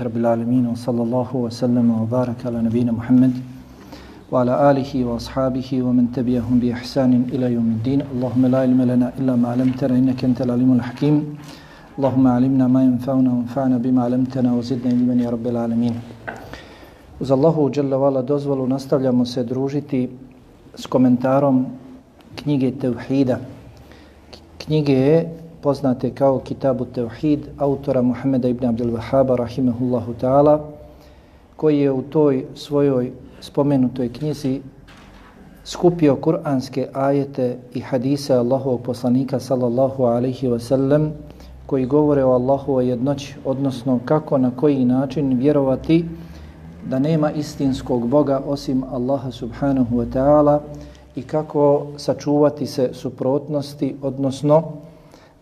رب العالمين وصلى الله وسلم وبارك على نبينا محمد وعلى آله وأصحابه ومن تبعهم بإحسان إلى يوم الدين اللهم لا علم لنا إلا ما علمتنا إنك أنت العليم الحكيم اللهم علمنا ما ينفعنا وانفعنا بما علمتنا وزدنا علما يا رب العالمين Uz Allahu dželle vala dozvolu nastavljamo se družiti s komentarom knjige Tevhida. Knjige je poznate kao Kitabu Tevhid autora Muhammeda ibn Abdel Wahaba rahimehullahu ta'ala koji je u toj svojoj spomenutoj knjizi skupio kuranske ajete i hadise Allahovog poslanika sallallahu alaihi wa sallam koji govore o Allahovoj jednoći, odnosno kako na koji način vjerovati da nema istinskog Boga osim Allaha subhanahu wa ta'ala i kako sačuvati se suprotnosti, odnosno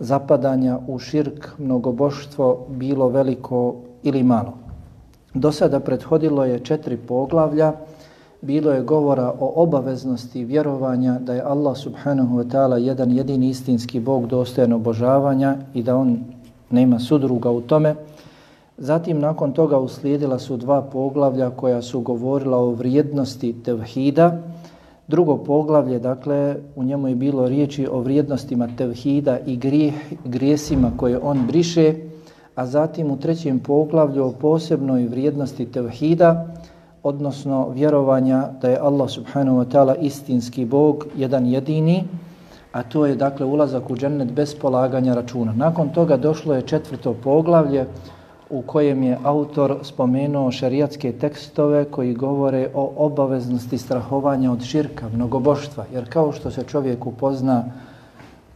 zapadanja u širk, mnogoboštvo, bilo veliko ili malo. Do sada prethodilo je četiri poglavlja, bilo je govora o obaveznosti vjerovanja da je Allah subhanahu wa ta'ala jedan jedini istinski Bog dostojan obožavanja i da on nema sudruga u tome. Zatim nakon toga uslijedila su dva poglavlja koja su govorila o vrijednosti tevhida, Drugo poglavlje, dakle, u njemu je bilo riječi o vrijednostima tevhida i grijeh, grijesima koje on briše, a zatim u trećem poglavlju o posebnoj vrijednosti tevhida, odnosno vjerovanja da je Allah subhanahu wa ta'ala istinski Bog, jedan jedini, a to je dakle ulazak u džennet bez polaganja računa. Nakon toga došlo je četvrto poglavlje u kojem je autor spomenuo šerijatske tekstove koji govore o obaveznosti strahovanja od širka, mnogoboštva. Jer kao što se čovjek upozna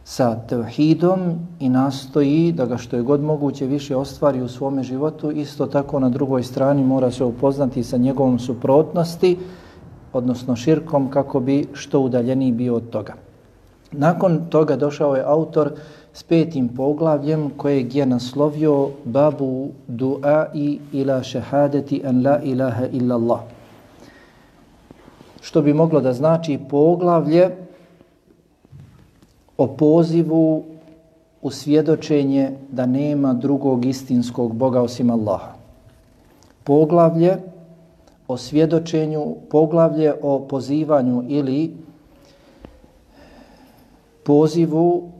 sa tevhidom i nastoji da ga što je god moguće više ostvari u svome životu, isto tako na drugoj strani mora se upoznati sa njegovom suprotnosti, odnosno širkom, kako bi što udaljeniji bio od toga. Nakon toga došao je autor s petim poglavljem kojeg je naslovio babu duai ila šehadeti an la ilaha illa Allah. Što bi moglo da znači poglavlje o pozivu u svjedočenje da nema drugog istinskog Boga osim Allaha. Poglavlje o svjedočenju, poglavlje o pozivanju ili pozivu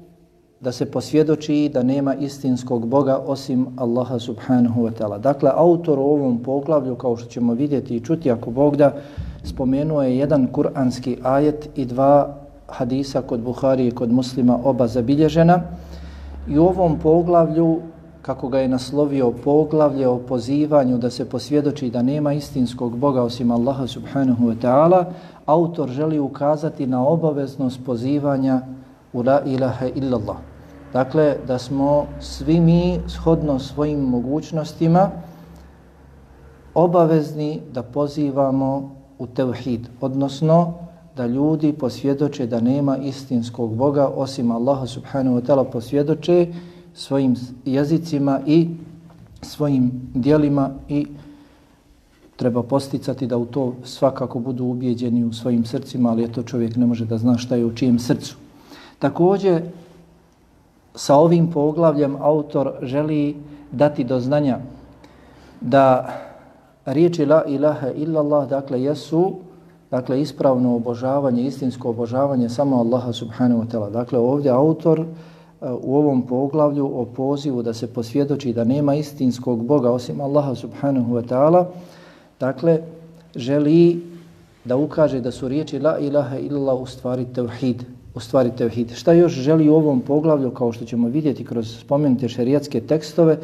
da se posvjedoči da nema istinskog Boga osim Allaha subhanahu wa ta'ala. Dakle, autor u ovom poglavlju, kao što ćemo vidjeti i čuti ako Bog da, spomenuo je jedan kuranski ajet i dva hadisa kod Buhari i kod muslima oba zabilježena. I u ovom poglavlju, kako ga je naslovio poglavlje o pozivanju da se posvjedoči da nema istinskog Boga osim Allaha subhanahu wa ta'ala, autor želi ukazati na obaveznost pozivanja u la ilaha illallah. Dakle, da smo svi mi shodno svojim mogućnostima obavezni da pozivamo u tevhid, odnosno da ljudi posvjedoče da nema istinskog Boga osim Allaha subhanahu wa ta'ala posvjedoče svojim jezicima i svojim dijelima i treba posticati da u to svakako budu ubijeđeni u svojim srcima, ali to čovjek ne može da zna šta je u čijem srcu. Također, sa ovim poglavljem autor želi dati do znanja da riječi la ilaha illallah, dakle, jesu dakle, ispravno obožavanje, istinsko obožavanje samo Allaha subhanahu wa ta'ala. Dakle, ovdje autor e, u ovom poglavlju o pozivu da se posvjedoči da nema istinskog Boga osim Allaha subhanahu wa ta'ala, dakle, želi da ukaže da su riječi la ilaha illallah u stvari tevhid, ostvari tevhid. Šta još želi u ovom poglavlju, kao što ćemo vidjeti kroz spomenute šerijatske tekstove,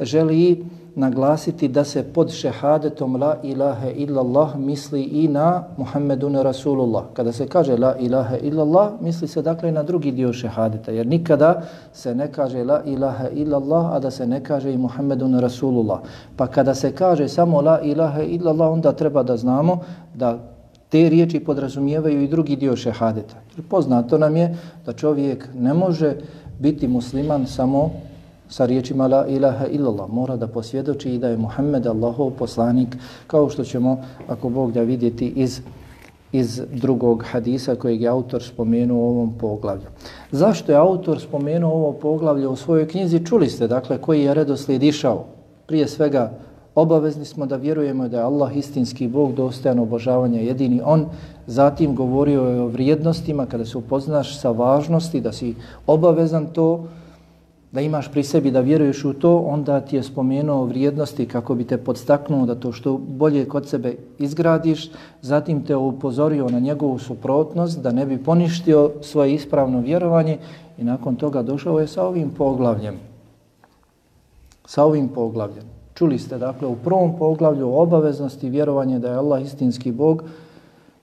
želi i naglasiti da se pod šehadetom la ilaha illallah misli i na Muhammedun Rasulullah. Kada se kaže la ilaha illallah, misli se dakle na drugi dio šehadeta, jer nikada se ne kaže la ilaha illallah, a da se ne kaže i Muhammedun Rasulullah. Pa kada se kaže samo la ilaha illallah, onda treba da znamo da te riječi podrazumijevaju i drugi dio šehadeta. Poznato nam je da čovjek ne može biti musliman samo sa riječima la ilaha illallah. Mora da posvjedoči i da je Muhammed Allahov poslanik, kao što ćemo, ako Bog da vidjeti iz, iz drugog hadisa kojeg je autor spomenuo u ovom poglavlju. Zašto je autor spomenuo ovo poglavlje u svojoj knjizi? Čuli ste, dakle, koji je redoslijed išao. Prije svega Obavezni smo da vjerujemo da je Allah istinski Bog dostojan obožavanja jedini On. Zatim govorio je o vrijednostima kada se upoznaš sa važnosti da si obavezan to da imaš pri sebi da vjeruješ u to, onda ti je spomenuo vrijednosti kako bi te podstaknuo da to što bolje kod sebe izgradiš, zatim te upozorio na njegovu suprotnost, da ne bi poništio svoje ispravno vjerovanje i nakon toga došao je sa ovim poglavljem. Sa ovim poglavljem. Čuli ste, dakle, u prvom poglavlju o obaveznosti vjerovanje da je Allah istinski Bog,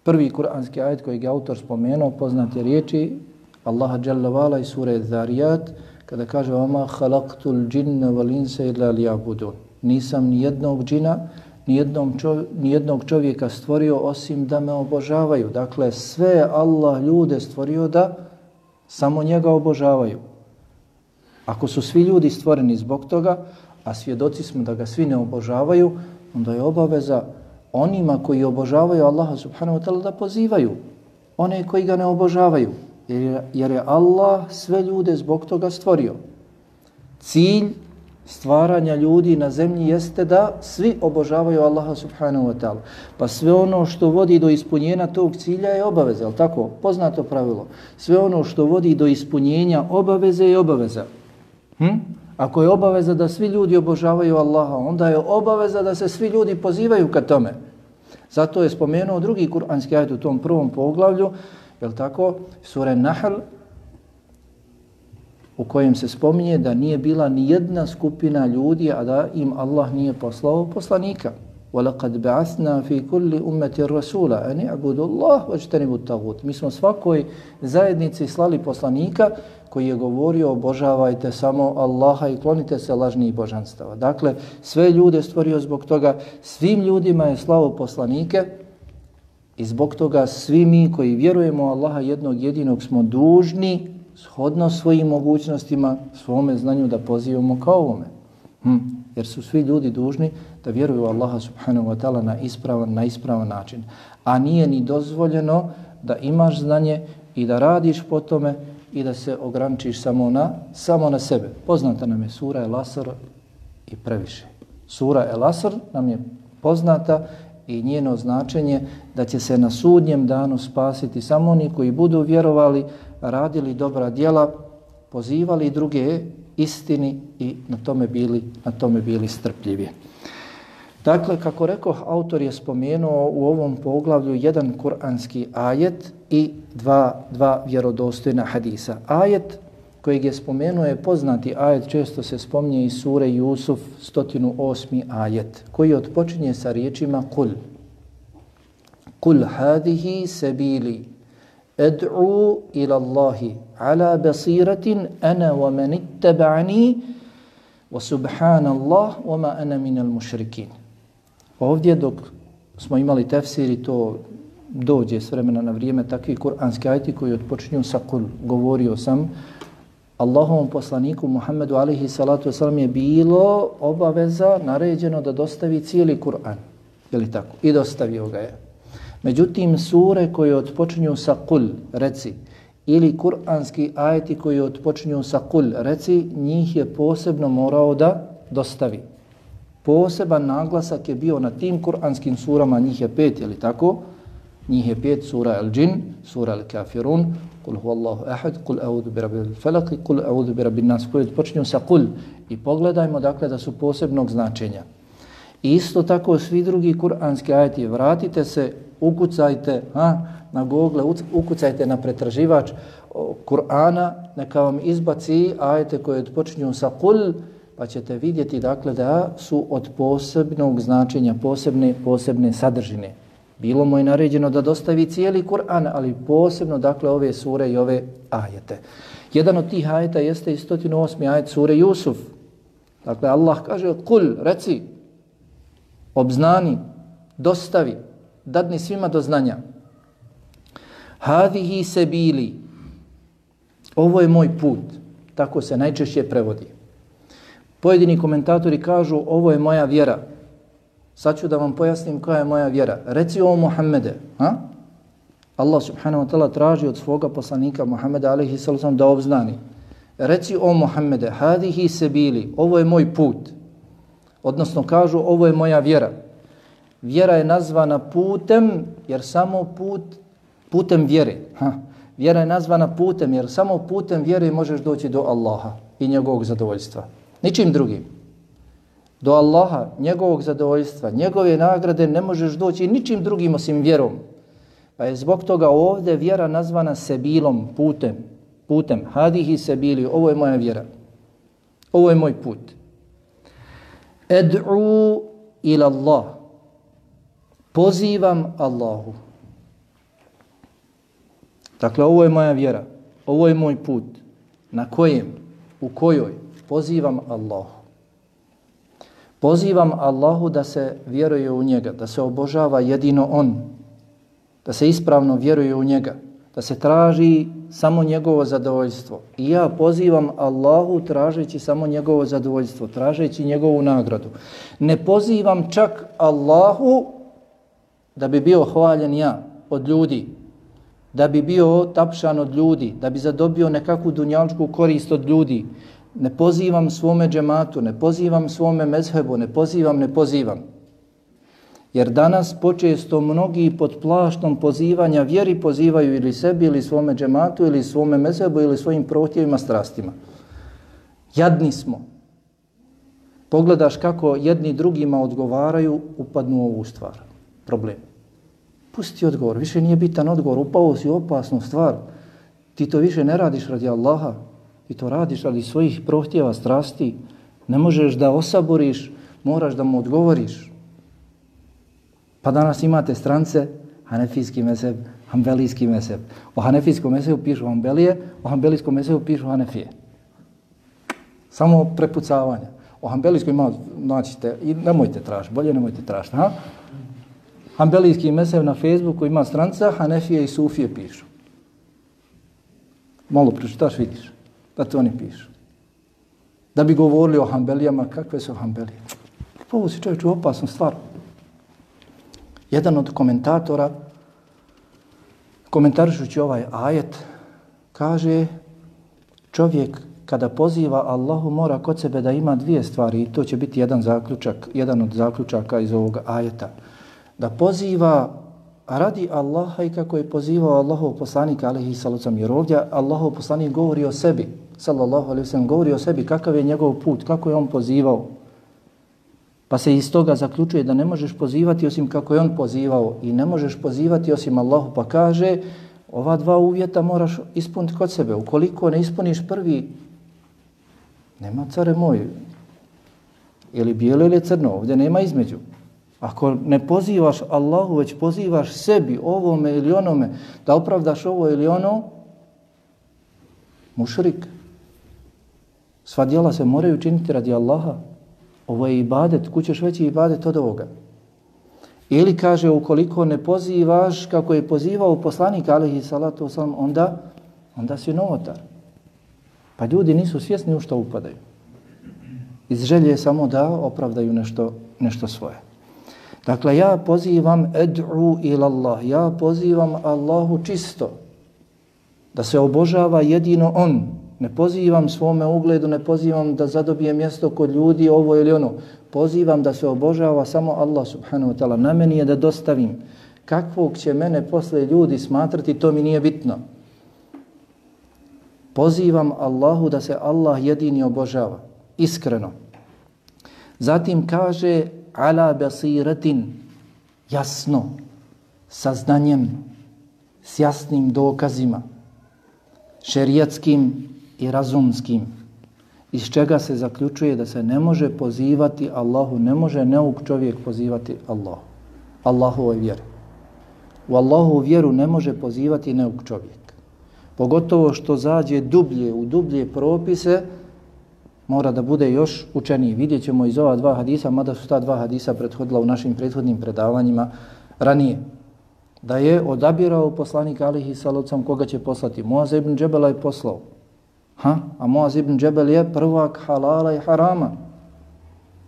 prvi kuranski ajet koji je autor spomenuo, poznate riječi Allaha Jalla Vala i sure Zarijat, kada kaže Oma halaktul džinne wal inse illa liyabudun. Nisam ni jednog džina, ni, ni jednog čovjeka stvorio osim da me obožavaju. Dakle, sve Allah ljude stvorio da samo njega obožavaju. Ako su svi ljudi stvoreni zbog toga, a svjedoci smo da ga svi ne obožavaju, onda je obaveza onima koji obožavaju Allaha subhanahu wa ta'ala da pozivaju one koji ga ne obožavaju jer je Allah sve ljude zbog toga stvorio. Cilj stvaranja ljudi na zemlji jeste da svi obožavaju Allaha subhanahu wa ta'ala. Pa sve ono što vodi do ispunjenja tog cilja je obaveza, je tako? Poznato pravilo. Sve ono što vodi do ispunjenja obaveze je obaveza. Hm? Ako je obaveza da svi ljudi obožavaju Allaha, onda je obaveza da se svi ljudi pozivaju ka tome. Zato je spomenuo drugi kuranski ajet u tom prvom poglavlju, Jel tako? sure Nahl u kojem se spominje da nije bila ni jedna skupina ljudi, a da im Allah nije poslao poslanika. وَلَقَدْ بَعَثْنَا فِي كُلِّ أُمَّةِ الرَّسُولَ أَنِ عَبُدُ اللَّهُ وَجْتَنِبُ التَّغُوتِ Mi smo svakoj zajednici slali poslanika koji je govorio obožavajte samo Allaha i klonite se lažnih božanstava. Dakle, sve ljude stvorio zbog toga, svim ljudima je slavo poslanike, I zbog toga svi mi koji vjerujemo u Allaha jednog jedinog smo dužni shodno svojim mogućnostima, svome znanju da pozivamo kao ovome. Hm. Jer su svi ljudi dužni da vjeruju u Allaha subhanahu wa ta'ala na ispravan, na ispravan način. A nije ni dozvoljeno da imaš znanje i da radiš po tome i da se ograničiš samo na, samo na sebe. Poznata nam je sura El Asr i previše. Sura El Asr nam je poznata i njeno značenje da će se na sudnjem danu spasiti samo oni koji budu vjerovali, radili dobra djela, pozivali druge istini i na tome bili, na tome bili strpljivi. Dakle, kako rekao, autor je spomenuo u ovom poglavlju jedan kuranski ajet i dva, dva vjerodostojna hadisa. Ajet kojeg je spomenuo je poznati ajet, često se spominje iz sure Jusuf, 108. ajet, koji odpočinje sa riječima kul. Kul hadihi sebili ed'u ila Allahi ala basiratin ana wa man ittaba'ani wa subhanallah wa ma ana minal mušrikin. mushrikin. Ovdje dok smo imali tefsir i to dođe s vremena na vrijeme takvi kuranski ajti koji odpočinju sa kul. Govorio sam Allahovom poslaniku Muhammedu alihi salatu wasalam je bilo obaveza naređeno da dostavi cijeli Kur'an. Je li tako? I dostavio ga je. Međutim, sure koje odpočinju sa kul, reci, ili kuranski ajeti koji odpočinju sa kul, reci, njih je posebno morao da dostavi. Poseban naglasak je bio na tim kuranskim surama, njih je pet, je li tako? Njih je pet, sura El Džin, sura El-kafirun, kul huvallahu ahad, kul audu bi rabbi falak, kul audu bi rabbi nas, koji počinju sa kul. I pogledajmo dakle da su posebnog značenja. Isto tako svi drugi kuranski ajeti, vratite se, ukucajte ha, na Google, ukucajte na pretraživač Kur'ana, neka vam izbaci ajete koje počinju sa kul, pa ćete vidjeti dakle da su od posebnog značenja, posebne, posebne sadržine. Bilo mu je naređeno da dostavi cijeli Kur'an, ali posebno dakle ove sure i ove ajete. Jedan od tih ajeta jeste i 108. ajet sure Jusuf. Dakle, Allah kaže, kul, reci, obznani, dostavi, dadni svima do znanja. Hadihi se bili, ovo je moj put, tako se najčešće prevodi. Pojedini komentatori kažu, ovo je moja vjera, Sad ću da vam pojasnim koja je moja vjera. Reci o Muhammede. Ha? Allah subhanahu wa ta'ala traži od svoga poslanika Muhammeda alaihi sallam da obznani. Reci o Muhammede, hadihi se bili, ovo je moj put. Odnosno kažu ovo je moja vjera. Vjera je nazvana putem jer samo put, putem vjere. Ha. Vjera je nazvana putem jer samo putem vjere možeš doći do Allaha i njegovog zadovoljstva. Ničim drugim. Do Allaha, njegovog zadovoljstva, njegove nagrade ne možeš doći ničim drugim osim vjerom. Pa je zbog toga ovdje vjera nazvana sebilom, putem. Putem. Hadihi sebili, ovo je moja vjera. Ovo je moj put. Ed'u ila Allah. Pozivam Allahu. Dakle, ovo je moja vjera. Ovo je moj put. Na kojem? U kojoj? Pozivam Allahu. Pozivam Allahu da se vjeruje u njega, da se obožava jedino On, da se ispravno vjeruje u njega, da se traži samo njegovo zadovoljstvo. I ja pozivam Allahu tražeći samo njegovo zadovoljstvo, tražeći njegovu nagradu. Ne pozivam čak Allahu da bi bio hvaljen ja od ljudi, da bi bio tapšan od ljudi, da bi zadobio nekakvu dunjalčku korist od ljudi. Ne pozivam svome džematu, ne pozivam svome mezhebu, ne pozivam, ne pozivam. Jer danas počesto mnogi pod plaštom pozivanja vjeri pozivaju ili sebi ili svome džematu ili svome mezhebu ili svojim prohtjevima strastima. Jadni smo. Pogledaš kako jedni drugima odgovaraju, upadnu u ovu stvar. Problem. Pusti odgovor. Više nije bitan odgovor. Upao si u opasnu stvar. Ti to više ne radiš radi Allaha. Ti to radiš radi svojih prohtjeva strasti. Ne možeš da osaboriš, moraš da mu odgovoriš. Pa danas imate strance, hanefijski meseb, hanbelijski meseb. O hanefijskom mesebu pišu hanbelije, o hanbelijskom mesebu pišu hanefije. Samo prepucavanje. O hanbelijskom ima, naćite, i nemojte tražiti, bolje nemojte tražiti. Ha? Hanbelijski meseb na Facebooku ima stranca, hanefije i sufije pišu. Malo pročitaš, vidiš da to oni pišu. Da bi govorili o hanbelijama, kakve su hanbelije. Ovo si čovječ u opasnu stvar. Jedan od komentatora, komentarišući ovaj ajet, kaže čovjek kada poziva Allahu mora kod sebe da ima dvije stvari i to će biti jedan zaključak, jedan od zaključaka iz ovog ajeta. Da poziva radi Allaha i kako je pozivao Allahov poslanik alaihi salacom, jer ovdje Allahov poslanik govori o sebi sallallahu alaihi sallam govori o sebi kakav je njegov put, kako je on pozivao Pa se iz toga zaključuje da ne možeš pozivati osim kako je on pozivao i ne možeš pozivati osim Allahu pa kaže ova dva uvjeta moraš ispuniti kod sebe. Ukoliko ne ispuniš prvi, nema care moj, ili bijelo ili crno, ovdje nema između. Ako ne pozivaš Allahu, već pozivaš sebi, ovome ili onome, da opravdaš ovo ili ono, mušrik. Sva djela se moraju činiti radi Allaha. Ovo je ibadet, kućeš veći ibadet od ovoga. Ili kaže, ukoliko ne pozivaš kako je pozivao poslanik, alihi salatu wasalam, onda, onda si novotar. Pa ljudi nisu svjesni u što upadaju. Iz želje samo da opravdaju nešto, nešto svoje. Dakle, ja pozivam ed'u ila Allah, ja pozivam Allahu čisto, da se obožava jedino On, Ne pozivam svome ugledu, ne pozivam da zadobije mjesto kod ljudi, ovo ili ono. Pozivam da se obožava samo Allah subhanahu wa ta'ala. Na meni je da dostavim. Kakvog će mene posle ljudi smatrati, to mi nije bitno. Pozivam Allahu da se Allah jedini obožava. Iskreno. Zatim kaže ala basiratin jasno, sa znanjem, s jasnim dokazima, šerijatskim i razumskim, iz čega se zaključuje da se ne može pozivati Allahu, ne može neuk čovjek pozivati Allahu, Allahovoj vjeri. U Allahovu vjeru ne može pozivati neuk čovjek. Pogotovo što zađe dublje, u dublje propise, mora da bude još učeniji. Vidjet ćemo iz ova dva hadisa, mada su ta dva hadisa prethodila u našim prethodnim predavanjima ranije. Da je odabirao poslanik Alihi Salocam koga će poslati. Moaz ibn Džebela je poslao. Ha? A Moaz ibn Džebel je prvak halala i harama.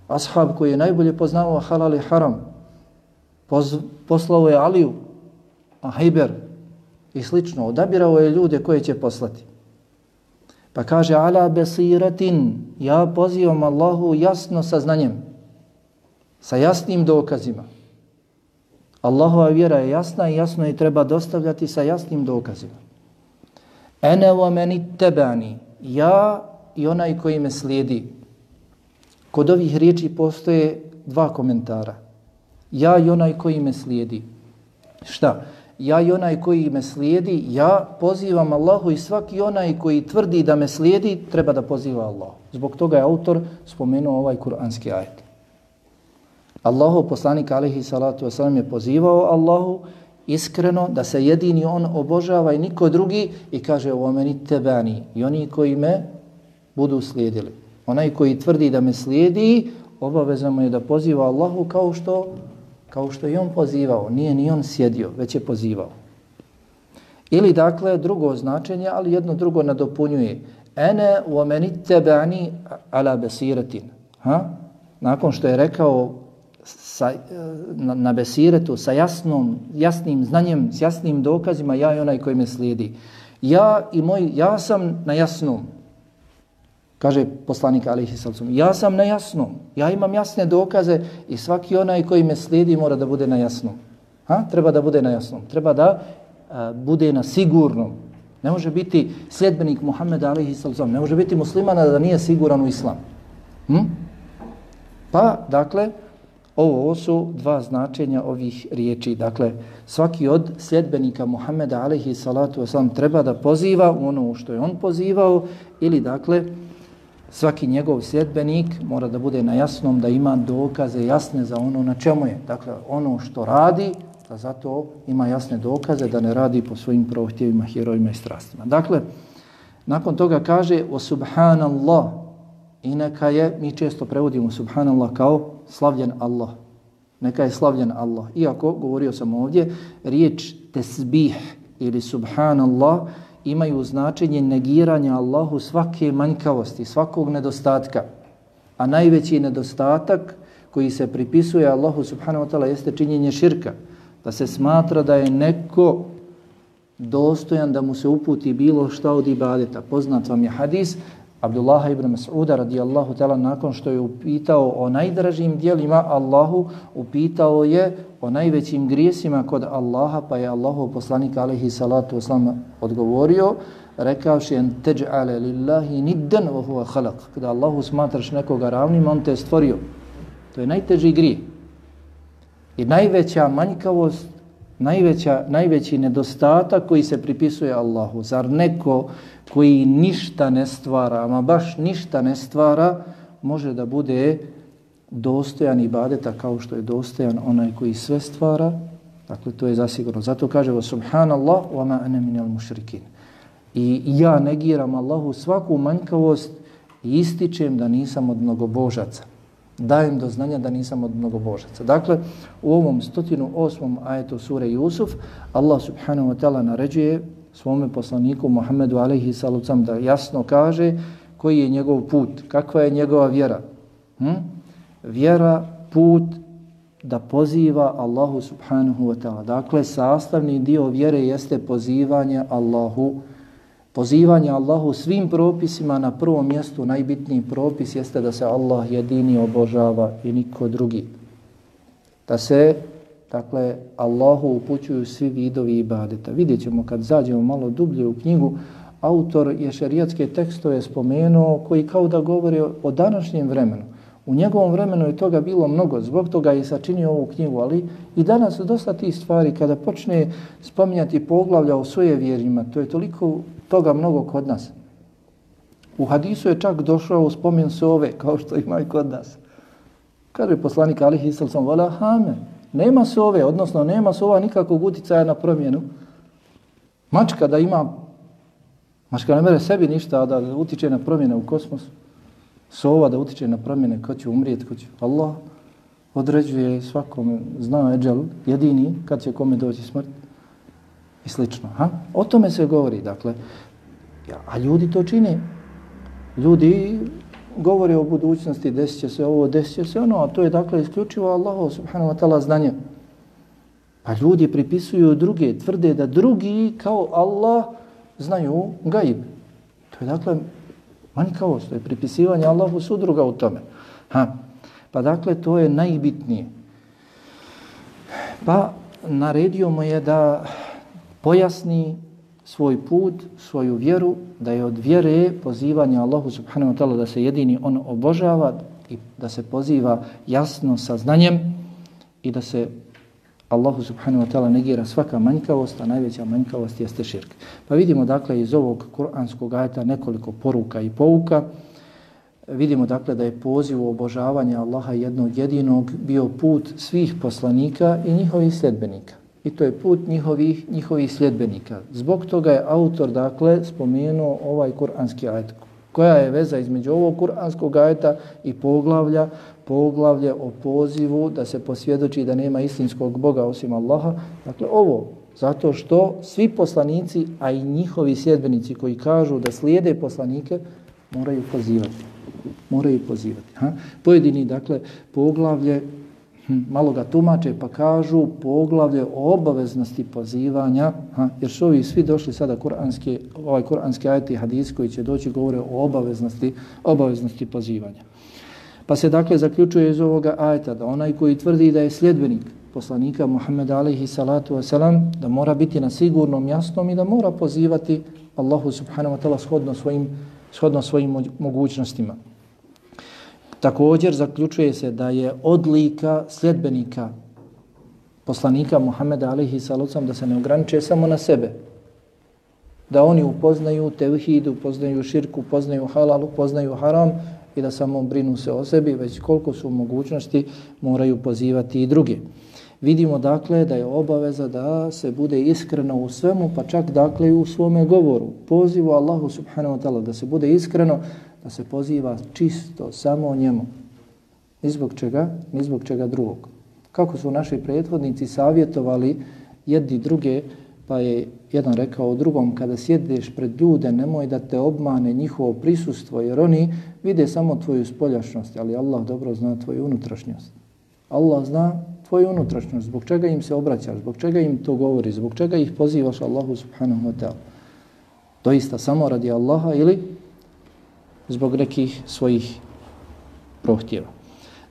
Ashab koji je najbolje poznao halal i haram. Poz, poslao je Aliju, a Hiber i slično. Odabirao je ljude koje će poslati. Pa kaže, ala besiratin, ja pozivam Allahu jasno sa znanjem. sa jasnim dokazima. Allahova vjera je jasna i jasno je treba dostavljati sa jasnim dokazima. Ene wa meni tebani, ja i onaj koji me slijedi. Kod ovih riječi postoje dva komentara. Ja i onaj koji me slijedi. Šta? Ja i onaj koji me slijedi, ja pozivam Allahu i svaki onaj koji tvrdi da me slijedi, treba da poziva Allah. Zbog toga je autor spomenuo ovaj kuranski ajet. Allahu poslanik alihi salatu wasalam je pozivao Allahu iskreno da se jedini on obožava i niko drugi i kaže o meni tebani i oni koji me budu slijedili. Onaj koji tvrdi da me slijedi, obavezamo je da poziva Allahu kao što kao što je on pozivao. Nije ni on sjedio, već je pozivao. Ili dakle drugo značenje, ali jedno drugo nadopunjuje. Ene u meni tebani ala besiratin. Ha? Nakon što je rekao sa, eh, na, na besiretu sa jasnom, jasnim znanjem, s jasnim dokazima, ja i onaj koji me slijedi. Ja i moj, ja sam na jasnom, kaže poslanik Alihi Salcom, ja sam na jasnom, ja imam jasne dokaze i svaki onaj koji me slijedi mora da bude na jasnom. Ha? Treba da bude na jasnom, treba da a, bude na sigurnom. Ne može biti sljedbenik Muhammeda Alihi Salcom, ne može biti muslimana da nije siguran u islam. Hm? Pa, dakle, Ovo su dva značenja ovih riječi. Dakle, svaki od sljedbenika Muhammeda alaihi salatu wasalam treba da poziva ono što je on pozivao ili dakle svaki njegov sljedbenik mora da bude na jasnom da ima dokaze jasne za ono na čemu je. Dakle, ono što radi, da zato ima jasne dokaze da ne radi po svojim prohtjevima, herojima i strastima. Dakle, nakon toga kaže o subhanallah i neka je, mi često prevodimo subhanallah kao slavljen Allah. Neka je slavljen Allah. Iako, govorio sam ovdje, riječ tesbih ili subhanallah imaju značenje negiranja Allahu svake manjkavosti, svakog nedostatka. A najveći nedostatak koji se pripisuje Allahu subhanahu wa ta'ala jeste činjenje širka. Da se smatra da je neko dostojan da mu se uputi bilo šta od ibadeta. Poznat vam je hadis Abdullah ibn Mas'uda radijallahu ta'ala nakon što je upitao o najdražim dijelima Allahu, upitao je o najvećim grijesima kod Allaha, pa je Allahu poslanik alaihi salatu wasalam odgovorio, rekavši en teđ'ale lillahi nidden wa huwa khalaq. Kada Allahu smatraš nekoga ravnim, on te je stvorio. To je najteži grije. I najveća manjkavost, najveća, najveći nedostatak koji se pripisuje Allahu. Zar neko koji ništa ne stvara, ama baš ništa ne stvara, može da bude dostojan ibadeta kao što je dostojan onaj koji sve stvara. Dakle, to je zasigurno. Zato kaže wa subhanallah wa ma ana minal mušrikin. I ja negiram Allahu svaku manjkavost i ističem da nisam od mnogobožaca. Dajem do znanja da nisam od mnogobožaca. Dakle, u ovom 108. ajetu sure Jusuf, Allah subhanahu wa ta'ala naređuje svome poslaniku Muhammedu alaihi salucam da jasno kaže koji je njegov put, kakva je njegova vjera. Hm? Vjera, put da poziva Allahu subhanahu wa ta'ala. Dakle, sastavni dio vjere jeste pozivanje Allahu Pozivanje Allahu svim propisima na prvom mjestu, najbitniji propis jeste da se Allah jedini obožava i niko drugi. Da se Dakle, Allahu upućuju svi vidovi ibadeta. Vidjet ćemo kad zađemo malo dublje u knjigu, autor je šerijatske tekstove spomenuo koji kao da govori o današnjem vremenu. U njegovom vremenu je toga bilo mnogo, zbog toga je sačinio ovu knjigu, ali i danas su dosta tih stvari kada počne spominjati poglavlja o svoje vjerima, to je toliko toga mnogo kod nas. U hadisu je čak došao u spomen sove, kao što ima i kod nas. Kaže poslanik Ali Hisal sam vola hame, Nema sove, odnosno nema sova nikakvog uticaja na promjenu. Mačka da ima, mačka ne mere sebi ništa, da utiče na promjene u kosmosu. Sova da utiče na promjene, ko će umrijeti, ko će. Allah određuje svakom, zna Eđel, jedini, kad će kome doći smrt. I slično. Ha? O tome se govori, dakle. Ja, a ljudi to čine. Ljudi govori o budućnosti, desit će se ovo, desit će se ono, a to je dakle isključivo Allah subhanahu wa ta'ala znanje. Pa ljudi pripisuju druge, tvrde da drugi kao Allah znaju gaib. To je dakle manjkavost, to je pripisivanje Allahu sudruga u tome. Ha. Pa dakle, to je najbitnije. Pa naredio mu je da pojasni svoj put, svoju vjeru, da je od vjere pozivanja Allahu subhanahu wa ta'ala da se jedini on obožava i da se poziva jasno sa znanjem i da se Allahu subhanahu wa ta'ala negira svaka manjkavost, a najveća manjkavost jeste širk. Pa vidimo dakle iz ovog kuranskog ajeta nekoliko poruka i pouka. Vidimo dakle da je poziv u obožavanje Allaha jednog jedinog bio put svih poslanika i njihovih sljedbenika. I to je put njihovih, njihovih sljedbenika. Zbog toga je autor dakle spomenuo ovaj kuranski ajet. Koja je veza između ovog kuranskog ajeta i poglavlja poglavlje o pozivu da se posvjedoči da nema istinskog Boga osim Allaha. Dakle, ovo, zato što svi poslanici, a i njihovi sjedbenici koji kažu da slijede poslanike, moraju pozivati. Moraju pozivati. Ha? Pojedini, dakle, poglavlje, malo ga tumače pa kažu poglavlje o obaveznosti pozivanja, ha? jer su ovi svi došli sada kuranski, ovaj kuranski ajet i hadis koji će doći govore o obaveznosti, obaveznosti pozivanja. Pa se dakle zaključuje iz ovoga ajeta da onaj koji tvrdi da je sljedbenik poslanika Muhammeda alaihi salatu wasalam, da mora biti na sigurnom jasnom i da mora pozivati Allahu subhanahu wa ta'ala shodno svojim, shodno svojim mogućnostima. Također zaključuje se da je odlika sljedbenika poslanika Muhammeda alihi salucam da se ne ograniče samo na sebe, da oni upoznaju tevhid, upoznaju širku, upoznaju halal, upoznaju haram, i da samo brinu se o sebi, već koliko su mogućnosti moraju pozivati i druge. Vidimo dakle da je obaveza da se bude iskreno u svemu, pa čak dakle i u svome govoru. Pozivu Allahu subhanahu wa ta'ala da se bude iskreno, da se poziva čisto samo njemu. Ni zbog čega, ni zbog čega drugog. Kako su naši prethodnici savjetovali jedni druge, pa je jedan rekao drugom, kada sjedeš pred ljude, nemoj da te obmane njihovo prisustvo, jer oni vide samo tvoju spoljašnost, ali Allah dobro zna tvoju unutrašnjost. Allah zna tvoju unutrašnjost, zbog čega im se obraćaš, zbog čega im to govori, zbog čega ih pozivaš Allahu subhanahu wa ta'ala. Doista samo radi Allaha ili zbog nekih svojih prohtjeva.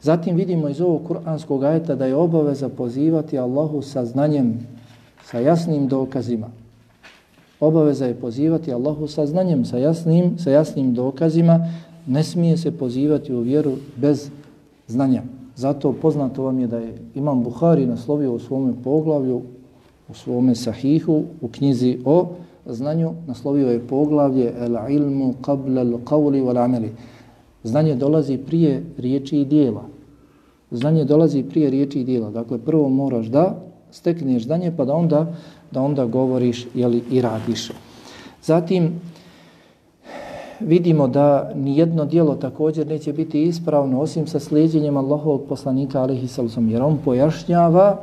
Zatim vidimo iz ovog kuranskog ajeta da je obaveza pozivati Allahu sa znanjem, sa jasnim dokazima. Obaveza je pozivati Allahu sa znanjem, sa jasnim, sa jasnim dokazima. Ne smije se pozivati u vjeru bez znanja. Zato poznato vam je da je Imam Buhari naslovio u svome poglavlju, u svome sahihu, u knjizi o znanju, naslovio je poglavlje El ilmu qabla al qawli wal amali. Znanje dolazi prije riječi i dijela. Znanje dolazi prije riječi i dijela. Dakle, prvo moraš da stekneš znanje, pa da onda da onda govoriš jeli, i radiš. Zatim vidimo da nijedno dijelo također neće biti ispravno osim sa slijedjenjem Allahovog poslanika alaihi sallam, jer on pojašnjava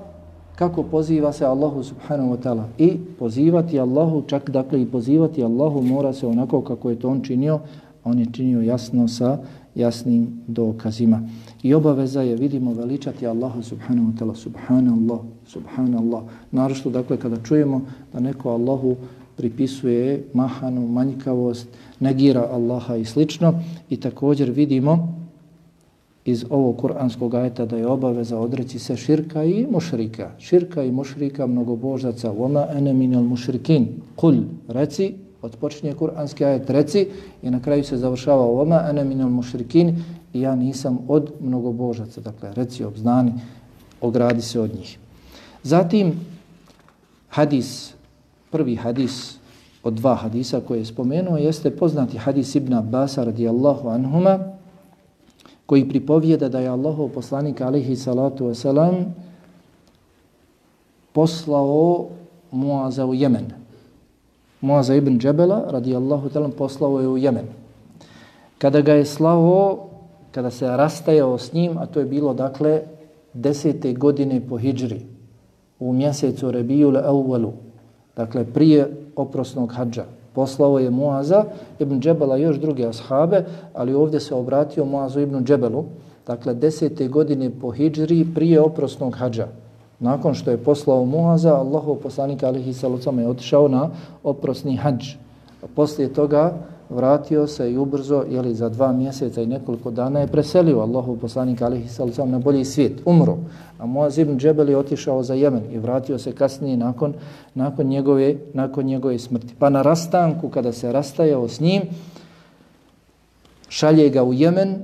kako poziva se Allahu subhanahu wa ta'ala i pozivati Allahu, čak dakle i pozivati Allahu mora se onako kako je to on činio, on je činio jasno sa jasnim dokazima. I obaveza je, vidimo, veličati Allahu subhanahu wa ta'ala, subhanallah, subhanallah. Naravno, dakle, kada čujemo da neko Allahu pripisuje mahanu, manjkavost, negira Allaha i slično, i također vidimo iz ovog kuranskog ajeta da je obaveza odreći se širka i mušrika. Širka i mušrika mnogobožaca. Voma ene minel mušrikin. Kul, reci, odpočinje kuranski ajet, reci, i na kraju se završava voma ene minel mušrikin, i ja nisam od mnogobožaca. Dakle, reci, obznani, ogradi se od njih. Zatim, hadis, prvi hadis od dva hadisa koje je spomenuo, jeste poznati hadis Ibn Abbas radijallahu anhuma, koji pripovijeda da je Allahov poslanik alihi salatu wasalam poslao Muaza u Jemen. Muaza ibn Džebela radijallahu talam poslao je u Jemen. Kada ga je slao kada se rastajao s njim, a to je bilo dakle desete godine po hijđri, u mjesecu Rebijul Auvalu, dakle prije oprosnog hađa. Poslao je Muaza ibn Džebela još druge ashabe, ali ovdje se obratio Muazu ibn Džebelu, dakle desete godine po hijđri prije oprosnog hađa. Nakon što je poslao Muaza, Allahov poslanik alihi salocama je otišao na oprosni hađ. Poslije toga vratio se i ubrzo, jeli za dva mjeseca i nekoliko dana je preselio Allahu poslanik alihi sallam na bolji svijet, umro. A Moaz ibn Džebel je otišao za Jemen i vratio se kasnije nakon, nakon, njegove, nakon njegove smrti. Pa na rastanku, kada se rastajao s njim, šalje ga u Jemen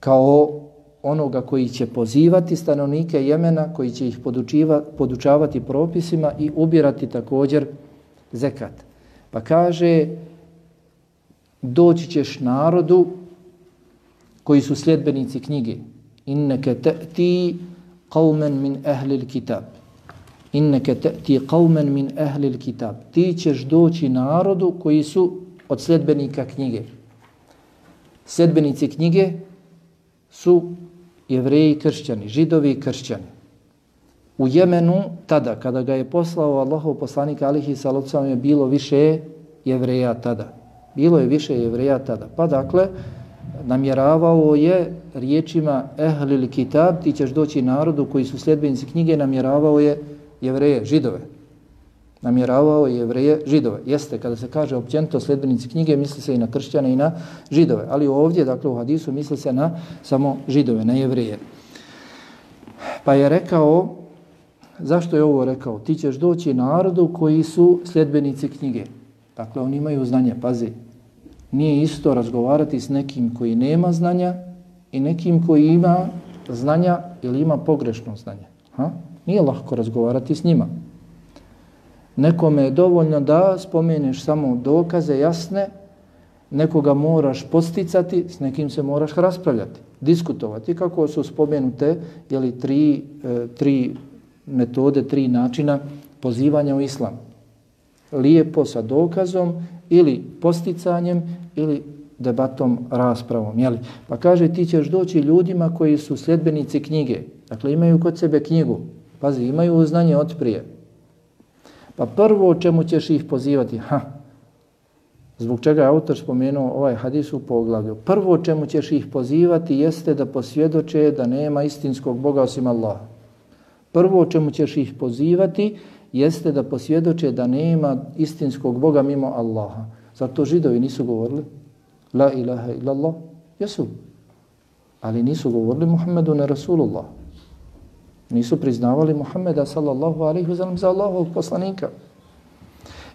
kao onoga koji će pozivati stanovnike Jemena, koji će ih podučavati propisima i ubirati također zekat. Pa kaže, doći ćeš narodu koji su sljedbenici knjige. Inneke te'ti qawmen min ahlil kitab. Inneke te'ti qawmen min ahlil kitab. Ti ćeš doći narodu koji su od sljedbenika knjige. Sljedbenici knjige su jevreji kršćani, židovi kršćani. U Jemenu, tada, kada ga je poslao Allahov poslanik alihi salocam, je bilo više jevreja tada. Bilo je više jevreja tada. Pa dakle, namjeravao je riječima ehlil kitab, ti ćeš doći narodu koji su sljedbenici knjige, namjeravao je jevreje, židove. Namjeravao je jevreje, židove. Jeste, kada se kaže općento sljedbenici knjige, misli se i na kršćane i na židove. Ali ovdje, dakle u hadisu, misli se na samo židove, na jevreje. Pa je rekao, zašto je ovo rekao? Ti ćeš doći narodu koji su sljedbenici knjige. Dakle, oni imaju znanje, pazi, Nije isto razgovarati s nekim koji nema znanja i nekim koji ima znanja ili ima pogrešno znanje. Ha? Nije lahko razgovarati s njima. Nekome je dovoljno da spomeneš samo dokaze jasne, nekoga moraš posticati, s nekim se moraš raspravljati, diskutovati. Kako su spomenute jeli, tri, e, tri metode, tri načina pozivanja u islam. Lijepo sa dokazom ili posticanjem ili debatom, raspravom. Jeli? Pa kaže ti ćeš doći ljudima koji su sljedbenici knjige. Dakle, imaju kod sebe knjigu. Pazi, imaju znanje od prije. Pa prvo čemu ćeš ih pozivati? Ha, zbog čega je autor spomenuo ovaj hadis u poglavlju. Prvo čemu ćeš ih pozivati jeste da posvjedoče da nema istinskog Boga osim Allaha. Prvo čemu ćeš ih pozivati jeste da posvjedoče da nema istinskog Boga mimo Allaha. Zato židovi nisu govorili La ilaha illallah. Jesu. Ali nisu govorili Muhammedu ne Rasulullah. Nisu priznavali Muhammeda sallallahu alaihi wa za Allahovog poslanika.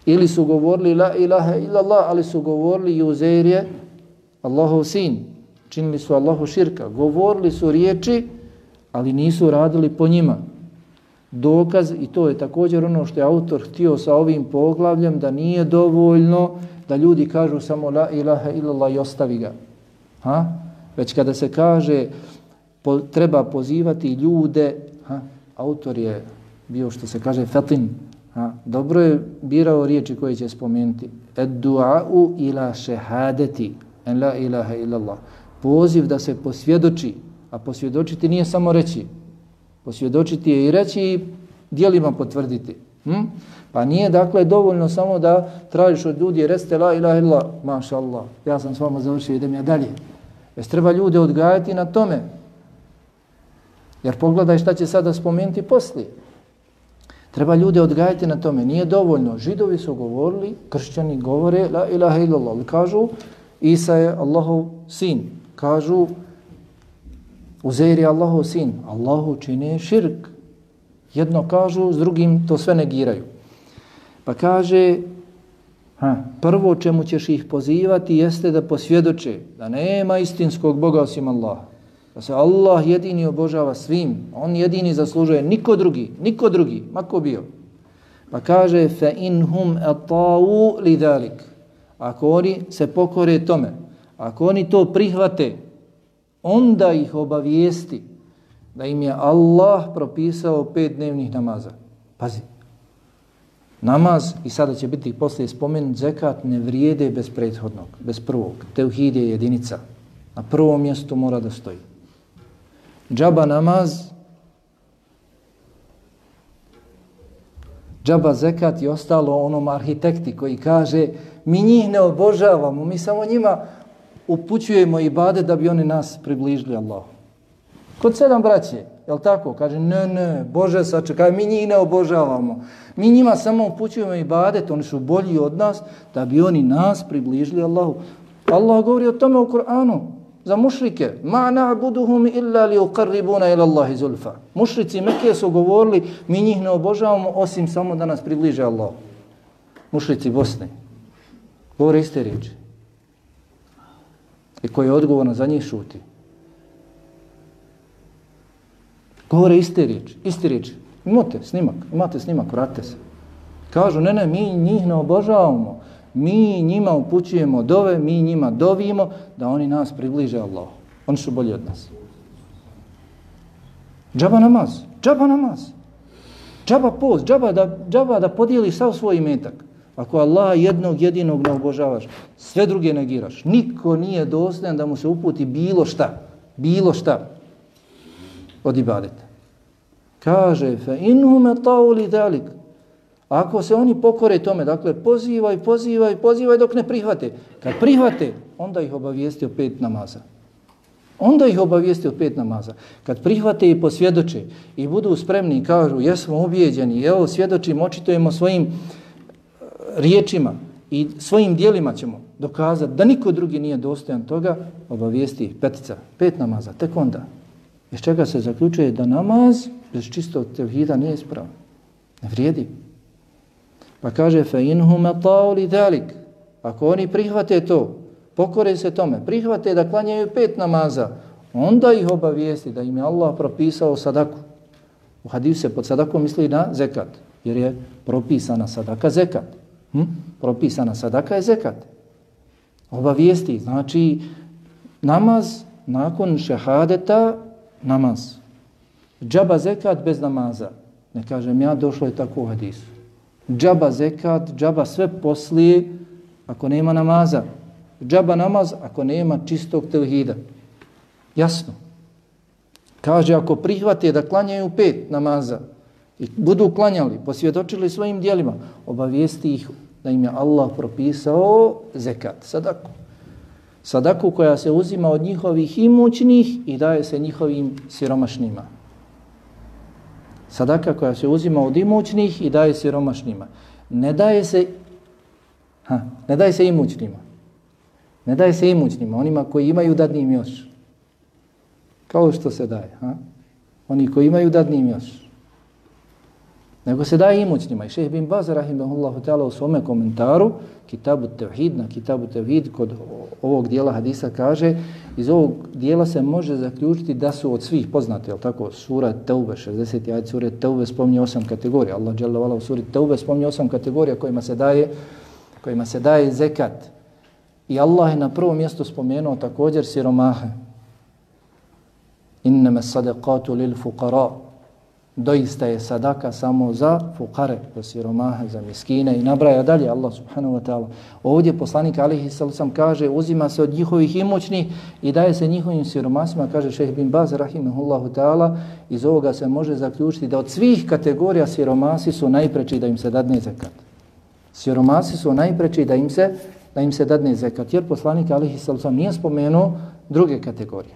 Ili su govorili La ilaha illallah, ali su govorili Juzeir je Allahov sin. Činili su Allahu širka. Govorili su riječi, ali nisu radili po njima dokaz i to je također ono što je autor htio sa ovim poglavljem da nije dovoljno da ljudi kažu samo la ilaha illallah i ostavi ga. Ha? Već kada se kaže po, treba pozivati ljude, ha? autor je bio što se kaže fetin, ha? dobro je birao riječi koje će spomenuti. Ed du'a'u ila šehadeti en la ilaha illallah. Poziv da se posvjedoči, a posvjedočiti nije samo reći, Posvjedočiti je i reći i dijelima potvrditi. Hm? Pa nije dakle dovoljno samo da tražiš od ljudi reste la ilaha illa, maša Allah, ja sam s vama završio, idem ja dalje. Jes treba ljude odgajati na tome. Jer pogledaj šta će sada spomenuti poslije. Treba ljude odgajati na tome. Nije dovoljno. Židovi su govorili, kršćani govore la ilaha illallah. Kažu Isa je Allahov sin. Kažu Uzeir je Allahu sin. Allahu čine širk. Jedno kažu, s drugim to sve negiraju. Pa kaže, ha, prvo čemu ćeš ih pozivati jeste da posvjedoče da nema istinskog Boga osim Allaha. Da se Allah jedini obožava svim. On jedini zaslužuje niko drugi, niko drugi, mako bio. Pa kaže, fe in hum etau li dalik. Ako oni se pokore tome, ako oni to prihvate, onda ih obavijesti da im je Allah propisao pet dnevnih namaza. Pazi, namaz, i sada će biti poslije spomenut, zekat ne vrijede bez prethodnog, bez prvog. Teuhid je jedinica. Na prvom mjestu mora da stoji. Džaba namaz, džaba zekat i ostalo onom arhitekti koji kaže mi njih ne obožavamo, mi samo njima upućujemo ibade da bi oni nas približili Allahu. Kod sedam braće, Jel tako? Kaže, ne, ne, Bože sačekaj, mi njih ne obožavamo. Mi njima samo upućujemo ibadet, oni su bolji od nas, da bi oni nas približili Allahu. Allah govori o tome u Kur'anu za mušrike. Ma na'buduhum illa li uqarribuna ila Allahi zulfa. Mušrici Mekke su govorili, mi njih ne obožavamo osim samo da nas približe Allah. Mušrici Bosne. Govore iste riječi. I koji je odgovorno za njih šuti. Govore iste riječi, iste riječi. Imate snimak, imate snimak, vratite se. Kažu, ne, ne, mi njih ne obožavamo. Mi njima upućujemo dove, mi njima dovimo da oni nas približe Allah. Oni su bolji od nas. Džaba namaz, džaba namaz. Džaba post, džaba da, džaba da podijeli sav svoj imetak. Ako Allah jednog jedinog ne obožavaš, sve druge negiraš. Niko nije dostojan da mu se uputi bilo šta. Bilo šta od ibadeta. Kaže, fe inhume tauli dalik. Ako se oni pokore tome, dakle, pozivaj, pozivaj, pozivaj dok ne prihvate. Kad prihvate, onda ih obavijesti o pet namaza. Onda ih obavijesti o pet namaza. Kad prihvate i posvjedoče i budu spremni i kažu, jesmo ubijeđeni, evo, svjedočimo, očitujemo svojim uh, riječima i svojim dijelima ćemo dokazati da niko drugi nije dostojan toga, obavijesti petica, pet namaza, tek onda. Iz čega se zaključuje da namaz bez čistog tevhida nije ispravan. Ne vrijedi. Pa kaže fe inhum atauli dalik. Ako oni prihvate to, pokore se tome, prihvate da klanjaju pet namaza, onda ih obavijesti da im je Allah propisao sadaku. U hadisu se pod sadakom misli na zekat, jer je propisana sadaka zekat. Hm? Propisana sadaka je zekat. Obavijesti, znači namaz nakon šehadeta namaz. Džaba zekat bez namaza. Ne kažem ja, došlo je tako u hadisu. Džaba zekat, džaba sve poslije ako nema namaza. Džaba namaz ako nema čistog tevhida. Jasno. Kaže, ako prihvate da klanjaju pet namaza i budu klanjali, posvjedočili svojim dijelima, obavijesti ih da im je Allah propisao zekat, sadaku sadaku koja se uzima od njihovih imućnih i daje se njihovim siromašnima. Sadaka koja se uzima od imućnih i daje siromašnima. Ne daje se ha, ne daje se imućnima. Ne daje se imućnima, onima koji imaju dadnim još. Kao što se daje. Ha? Oni koji imaju dadnim još nego se daje imućnima. I šeheh bin Baz, rahimahullahu ta'ala, u svome komentaru, Kitabu Tevhid, na Kitabu Tevhid, kod ovog dijela hadisa kaže, iz ovog dijela se može zaključiti da su od svih poznate, jel tako, sura Teube, 60. ajed sura Teube spominje osam kategorija. Allah dželle vala u suri Teube spominje osam kategorija kojima se daje, kojima se daje zekat. I Allah je na prvom mjestu spomenuo također siromahe. Innama sadaqatu lil fuqara doista je sadaka samo za fukare, za siromahe, za miskine i nabraja dalje Allah subhanahu wa ta'ala. Ovdje poslanik alihi sallam kaže uzima se od njihovih imućnih i daje se njihovim siromasima, kaže šeh bin Baz rahimahullahu ta'ala, iz ovoga se može zaključiti da od svih kategorija siromasi su najpreći da im se dadne zekat. Siromasi su najpreći da im se da im se dadne zekat, jer poslanik alihi sallam nije spomenuo druge kategorije.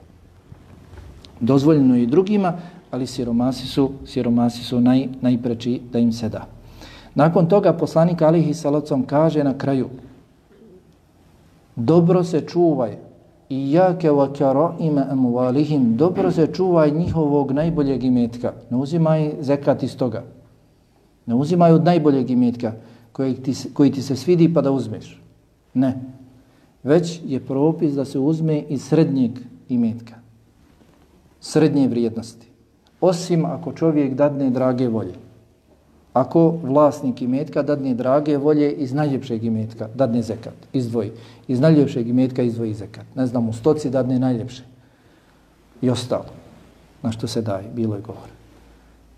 Dozvoljeno i drugima, ali siromasi su, siromasi su naj, najpreči da im se da. Nakon toga poslanik Alihi Salocom kaže na kraju dobro se čuvaj i jake vakaro ime emuvalihim dobro se čuvaj njihovog najboljeg imetka. Ne uzimaj zekat iz toga. Ne uzimaj od najboljeg imetka koji ti, koji ti se svidi pa da uzmeš. Ne. Već je propis da se uzme iz srednjeg imetka. Srednje vrijednosti. Osim ako čovjek dadne drage volje. Ako vlasnik imetka dadne drage volje iz najljepšeg imetka, dadne zekat, izdvoji. Iz najljepšeg imetka izdvoji zekat. Ne znam, u stoci dadne najljepše. I ostalo. Na što se daje, bilo je govor.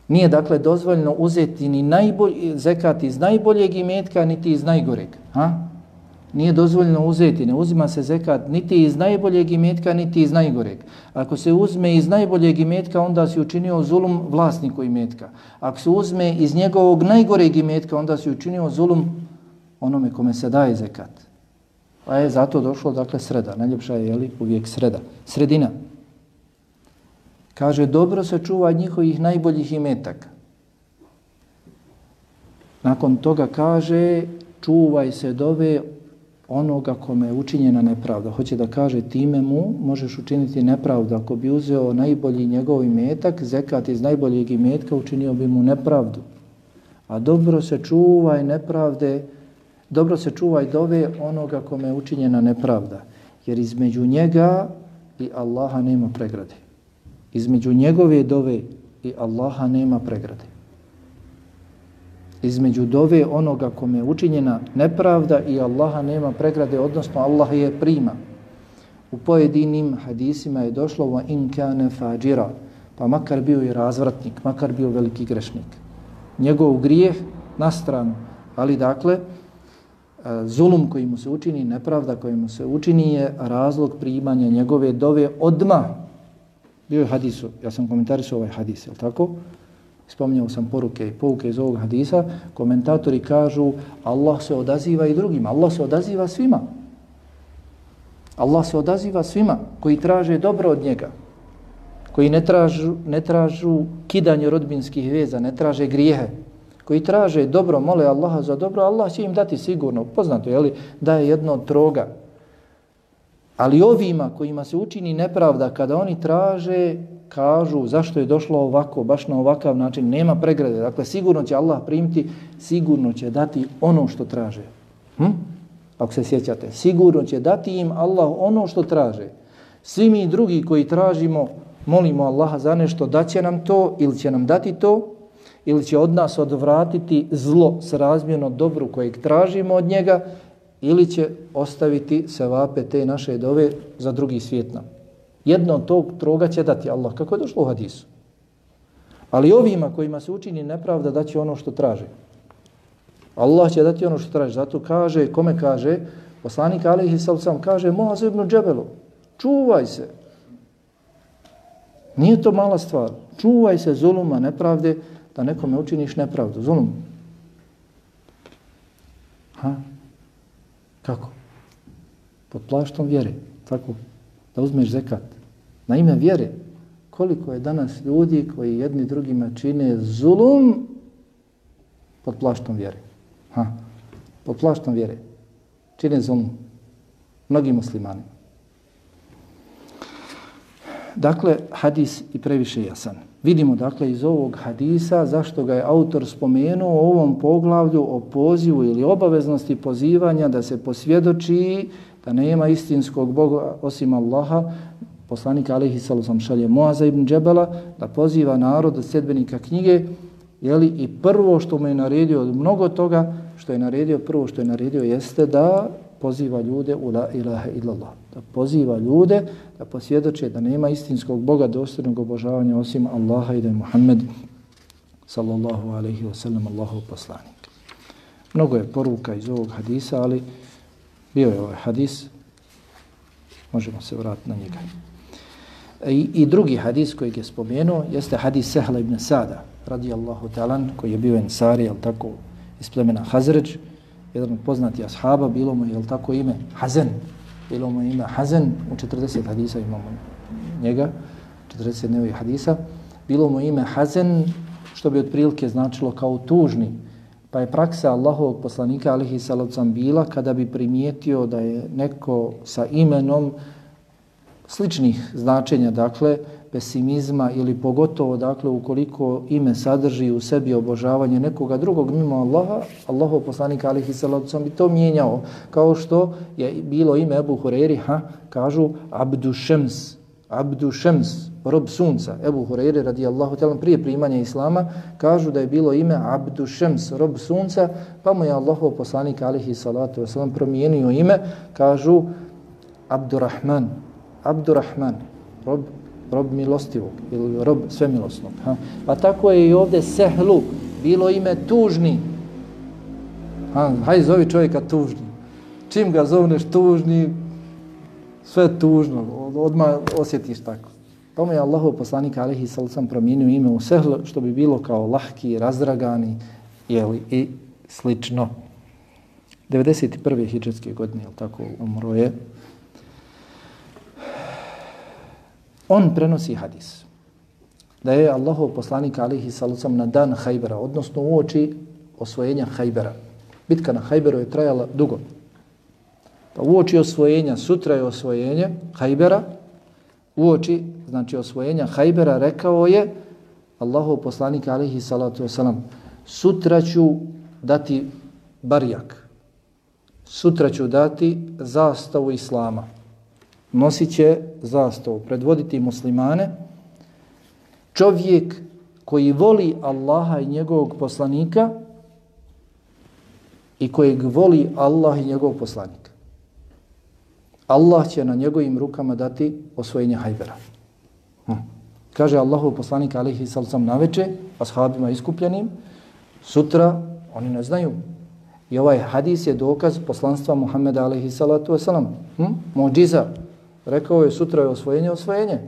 Nije dakle dozvoljno uzeti ni najbolj, zekat iz najboljeg imetka, niti iz najgoreg. Ha? Nije dozvoljeno uzeti, ne uzima se zekat niti iz najboljeg imetka, niti iz najgoreg. Ako se uzme iz najboljeg imetka, onda si učinio zulum vlasniku imetka. Ako se uzme iz njegovog najgoreg imetka, onda si učinio zulum onome kome se daje zekat. Pa je zato došlo, dakle, sreda. Najljepša je, jeli, uvijek sreda. Sredina. Kaže, dobro se čuva njihovih najboljih imetaka. Nakon toga kaže, čuvaj se dove onoga kome je učinjena nepravda. Hoće da kaže, time mu možeš učiniti nepravdu. Ako bi uzeo najbolji njegov imetak, zekat iz najboljeg imetka, učinio bi mu nepravdu. A dobro se čuvaj nepravde, dobro se čuvaj dove onoga kome je učinjena nepravda. Jer između njega i Allaha nema pregrade. Između njegove dove i Allaha nema pregrade. Između dove onoga kome je učinjena nepravda i Allaha nema pregrade, odnosno Allah je prima. U pojedinim hadisima je došlo wa in kane fađira, pa makar bio i razvratnik, makar bio veliki grešnik. Njegov grijeh na stranu, ali dakle, e, zulum koji mu se učini, nepravda koji mu se učini je razlog primanja njegove dove odma. Bio je hadisu, ja sam komentarisao ovaj hadis, je tako? Spominjao sam poruke i pouke iz ovog hadisa. Komentatori kažu Allah se odaziva i drugima. Allah se odaziva svima. Allah se odaziva svima koji traže dobro od njega. Koji ne tražu, ne tražu kidanje rodbinskih veza, ne traže grijehe koji traže dobro, mole Allaha za dobro, Allah će im dati sigurno. Poznato je li da je jedno od troga. Ali ovima kojima se učini nepravda, kada oni traže, kažu zašto je došlo ovako, baš na ovakav način, nema pregrade. Dakle, sigurno će Allah primiti, sigurno će dati ono što traže. Hm? Ako se sjećate, sigurno će dati im Allah ono što traže. Svi mi drugi koji tražimo, molimo Allaha za nešto, da će nam to ili će nam dati to, ili će od nas odvratiti zlo s razmjerno dobru kojeg tražimo od njega ili će ostaviti se vape te naše dove za drugi svijet nam. Jedno od tog troga će dati Allah, kako je došlo u hadisu. Ali ovima kojima se učini nepravda da će ono što traže. Allah će dati ono što traže. Zato kaže, kome kaže, poslanik Alihi Salcam kaže, Moaz ibn Džebelu, čuvaj se. Nije to mala stvar. Čuvaj se zuluma, nepravde, da nekome učiniš nepravdu, zulum. Ha? Kako? Pod plaštom vjere. Tako? Da uzmeš zekat. Na ime vjere. Koliko je danas ljudi koji jedni drugima čine zulum pod plaštom vjere. Ha? Pod plaštom vjere. Čine zulum. Mnogi muslimani. Dakle, hadis i previše jasan. Vidimo dakle iz ovog hadisa zašto ga je autor spomenuo u ovom poglavlju o pozivu ili obaveznosti pozivanja da se posvjedoči da nema istinskog Boga osim Allaha, poslanik Alihi Salosam šalje Moaza ibn Džebela, da poziva narod od sedbenika knjige, jeli, i prvo što mu je naredio od mnogo toga, što je naredio, prvo što je naredio jeste da poziva ljude u la ilaha illallah. Da poziva ljude da posvjedoče da nema istinskog Boga dostojnog obožavanja osim Allaha i da je Muhammed sallallahu alaihi wa sallam Allahov poslanik. Mnogo je poruka iz ovog hadisa, ali bio je ovaj hadis, možemo se vratiti na njega. E, I, I drugi hadis koji je spomenuo jeste hadis Sehla ibn Sada, radijallahu talan, koji je bio ensari, jel tako, iz plemena Hazređ, jedan od ashaba, bilo mu je, jel tako, ime Hazen, bilo mu ime Hazen, u 40 hadisa imamo njega, 40 dnevih hadisa, bilo mu ime Hazen, što bi otprilike značilo kao tužni, pa je praksa Allahovog poslanika, alihi salacom, bila kada bi primijetio da je neko sa imenom sličnih značenja, dakle, pesimizma ili pogotovo dakle ukoliko ime sadrži u sebi obožavanje nekoga drugog mimo Allaha, Allahov poslanik alihi salacom bi to mijenjao. Kao što je bilo ime Ebu Hureyri, ha, kažu Abdu Šems, Abdu Šems, rob sunca. Ebu Hureyre radijallahu talan prije primanja Islama kažu da je bilo ime Abdu Šems, rob sunca, pa mu je Allahov poslanik alihi salatu wasalam promijenio ime, kažu Abdurrahman, Abdurrahman, rob rob milostivog ili rob svemilosnog. Ha? Pa tako je i ovdje sehlu bilo ime tužni. Ha, hajde zovi čovjeka tužni. Čim ga zovneš tužni, sve tužno, odmah osjetiš tako. Tome je Allahov poslanik Alihi Salusam promijenio ime u sehl, što bi bilo kao lahki, razdragani jeli, i slično. 91. hijđarske godine, jel tako, umro je On prenosi hadis. da je Allahov poslanik alihi salucam na dan Hajbera, odnosno u oči osvojenja Hajbera. Bitka na Hajberu je trajala dugo. Pa uoči osvojenja, sutra je osvojenje Hajbera, uoči, znači osvojenja Hajbera, rekao je Allahov poslanik alihi salatu wasalam, sutra ću dati barjak, sutra ću dati zastavu Islama. Nosit će zastavu, predvoditi muslimane, čovjek koji voli Allaha i njegovog poslanika i kojeg voli Allah i njegov poslanik. Allah će na njegovim rukama dati osvojenje hajbera. Hm. Kaže Allahov poslanik alaihi sallam na veče, ashabima iskupljenim, sutra oni ne znaju. I ovaj hadis je dokaz poslanstva Muhammeda alaihi salatu wasalam. Hm? Mođiza. Rekao je sutra je osvojenje, osvojenje.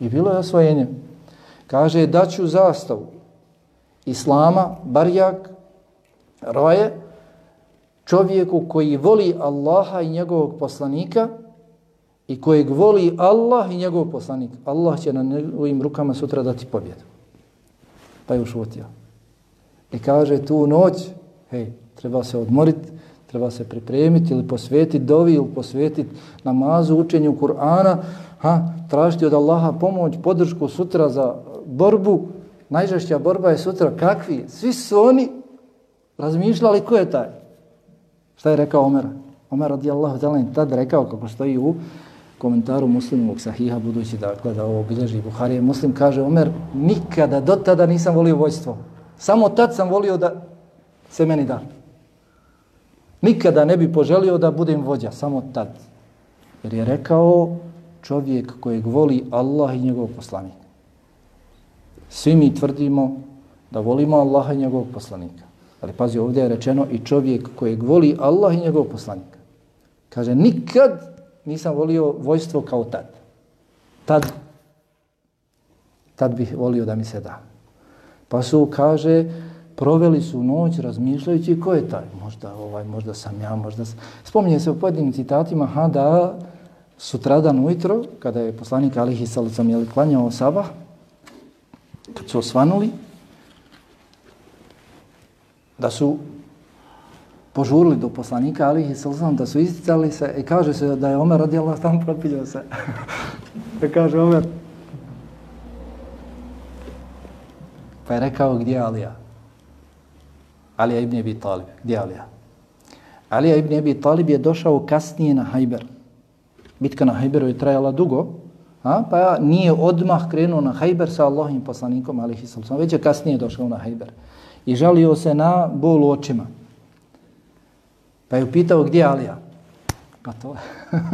I bilo je osvojenje. Kaže daću zastavu Islama, barjak, roje, čovjeku koji voli Allaha i njegovog poslanika i kojeg voli Allah i njegov poslanik. Allah će na njegovim rukama sutra dati pobjedu. Pa je ušutio. I kaže tu noć, hej, treba se odmoriti, treba se pripremiti ili posvetiti dovi ili posvetiti namazu, učenju Kur'ana, ha, tražiti od Allaha pomoć, podršku sutra za borbu. Najžešća borba je sutra. Kakvi? Svi su oni razmišljali ko je taj. Šta je rekao Omer? Omer radijallahu ta'ala tad rekao kako stoji u komentaru muslimovog sahiha, budući da dakle, gleda ovo bilježi Buharije. Muslim kaže, Omer, nikada do tada nisam volio vojstvo. Samo tad sam volio da se meni da. Nikada ne bi poželio da budem vođa, samo tad. Jer je rekao čovjek kojeg voli Allah i njegov poslanik. Svi mi tvrdimo da volimo Allaha i njegovog poslanika. Ali pazi, ovdje je rečeno i čovjek kojeg voli Allah i njegov poslanik. Kaže, nikad nisam volio vojstvo kao tad. Tad, tad bih volio da mi se da. Pa su, kaže, proveli su noć razmišljajući ko je taj. Možda ovaj, možda sam ja, možda sam... Spominje se u pojedinim citatima, ha, da sutradan ujutro, kada je poslanik Alihi Salicom jeli klanjao sabah, kad su osvanuli, da su požurili do poslanika Alihi Salzam, da su isticali se i kaže se da je Omer radi Allah tamo propiljao se. da kaže Omer. Pa je rekao gdje je Alija? Alija ibn Abi Talib. Gdje je Alija? Alija ibn Abi Talib je došao kasnije na Hajber. Bitka na Hajberu je trajala dugo, a? pa nije odmah krenuo na Hajber sa Allahim poslanikom, alihi sallam, već je kasnije došao na Hajber. I žalio se na bol u očima. Pa je upitao gdje je Alija? Pa to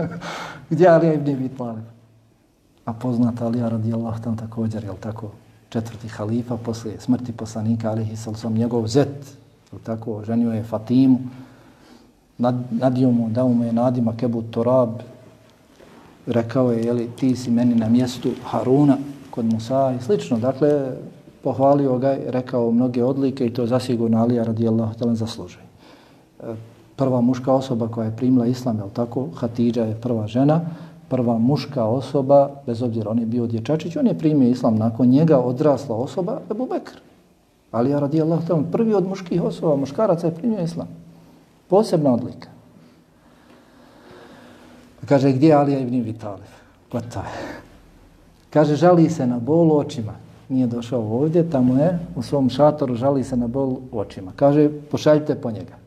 gdje je Alija ibn Abi Talib? A poznat Alija radijallahu tam također, jel tako, četvrti halifa posle smrti poslanika alihi sallam, njegov zet, jel tako, ženio je Fatimu, nad, nadio mu, dao mu je nadima Kebu Torab, rekao je, jeli, ti si meni na mjestu Haruna kod Musa i slično. Dakle, pohvalio ga, rekao mnoge odlike i to zasigurno Alija radijallahu talan zaslužuje. E, prva muška osoba koja je primila islam, je tako? Hatidža je prva žena, prva muška osoba, bez obzira on je bio dječačić, on je primio islam nakon njega odrasla osoba, Ebu Bekr. Alija radijallahu talan, prvi od muških osoba, muškaraca je primio islam. Posebna odlika. Kaže, gdje je Alija ibn Vitalif? Gotovo Kaže, žali se na bol očima. Nije došao ovdje, tamo je, u svom šatoru, žali se na bol očima. Kaže, pošaljite po njega.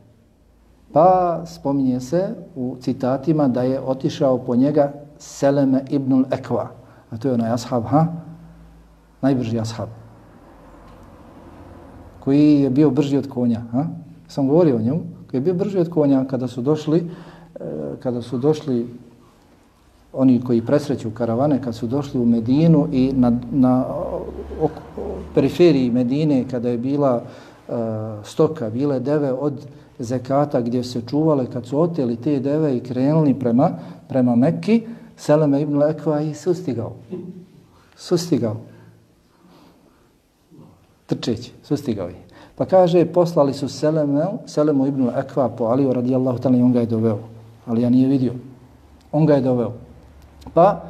Pa spominje se u citatima da je otišao po njega Seleme ibnul Ekva. A to je onaj ashab, ha? Najbrži ashab. Koji je bio brži od konja, ha? Sam govorio o njemu. Koji je bio brži od konja kada su došli, e, kada su došli oni koji presreću karavane kad su došli u Medinu i na, na ok, periferiji Medine kada je bila e, stoka, bile deve od zekata gdje se čuvale kad su oteli te deve i krenuli prema, prema Mekki, Seleme ibn Lekva i sustigao. Sustigao. Trčeći, sustigao je. Pa kaže, poslali su Seleme, Selemu ibn Lekva po Aliju radijallahu ta'la i on ga je doveo. Ali ja nije vidio. On ga je doveo. Pa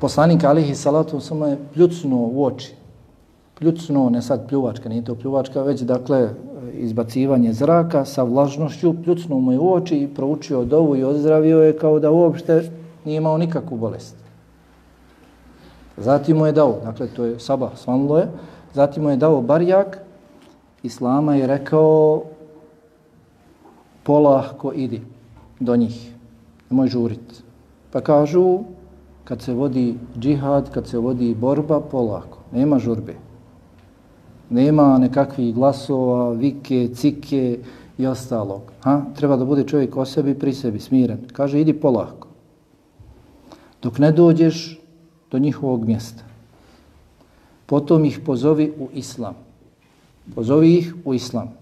poslanik alihi salatu samo je pljucnuo u oči. Pljucnuo, ne sad pljuvačka, nije to pljuvačka, već dakle izbacivanje zraka sa vlažnošću, pljucnuo mu je u oči i proučio dovu i ozdravio je kao da uopšte nije imao nikakvu bolest. Zatim mu je dao, dakle to je saba, svanlo je, zatim mu je dao barjak, Islama je rekao polahko idi do njih, nemoj žuriti. Pa kažu, kad se vodi džihad, kad se vodi borba, polako, nema žurbe. Nema nekakvih glasova, vike, cike i ostalog. Ha? Treba da bude čovjek o sebi, pri sebi, smiren. Kaže, idi polako. Dok ne dođeš do njihovog mjesta. Potom ih pozovi u islam. Pozovi ih u islam.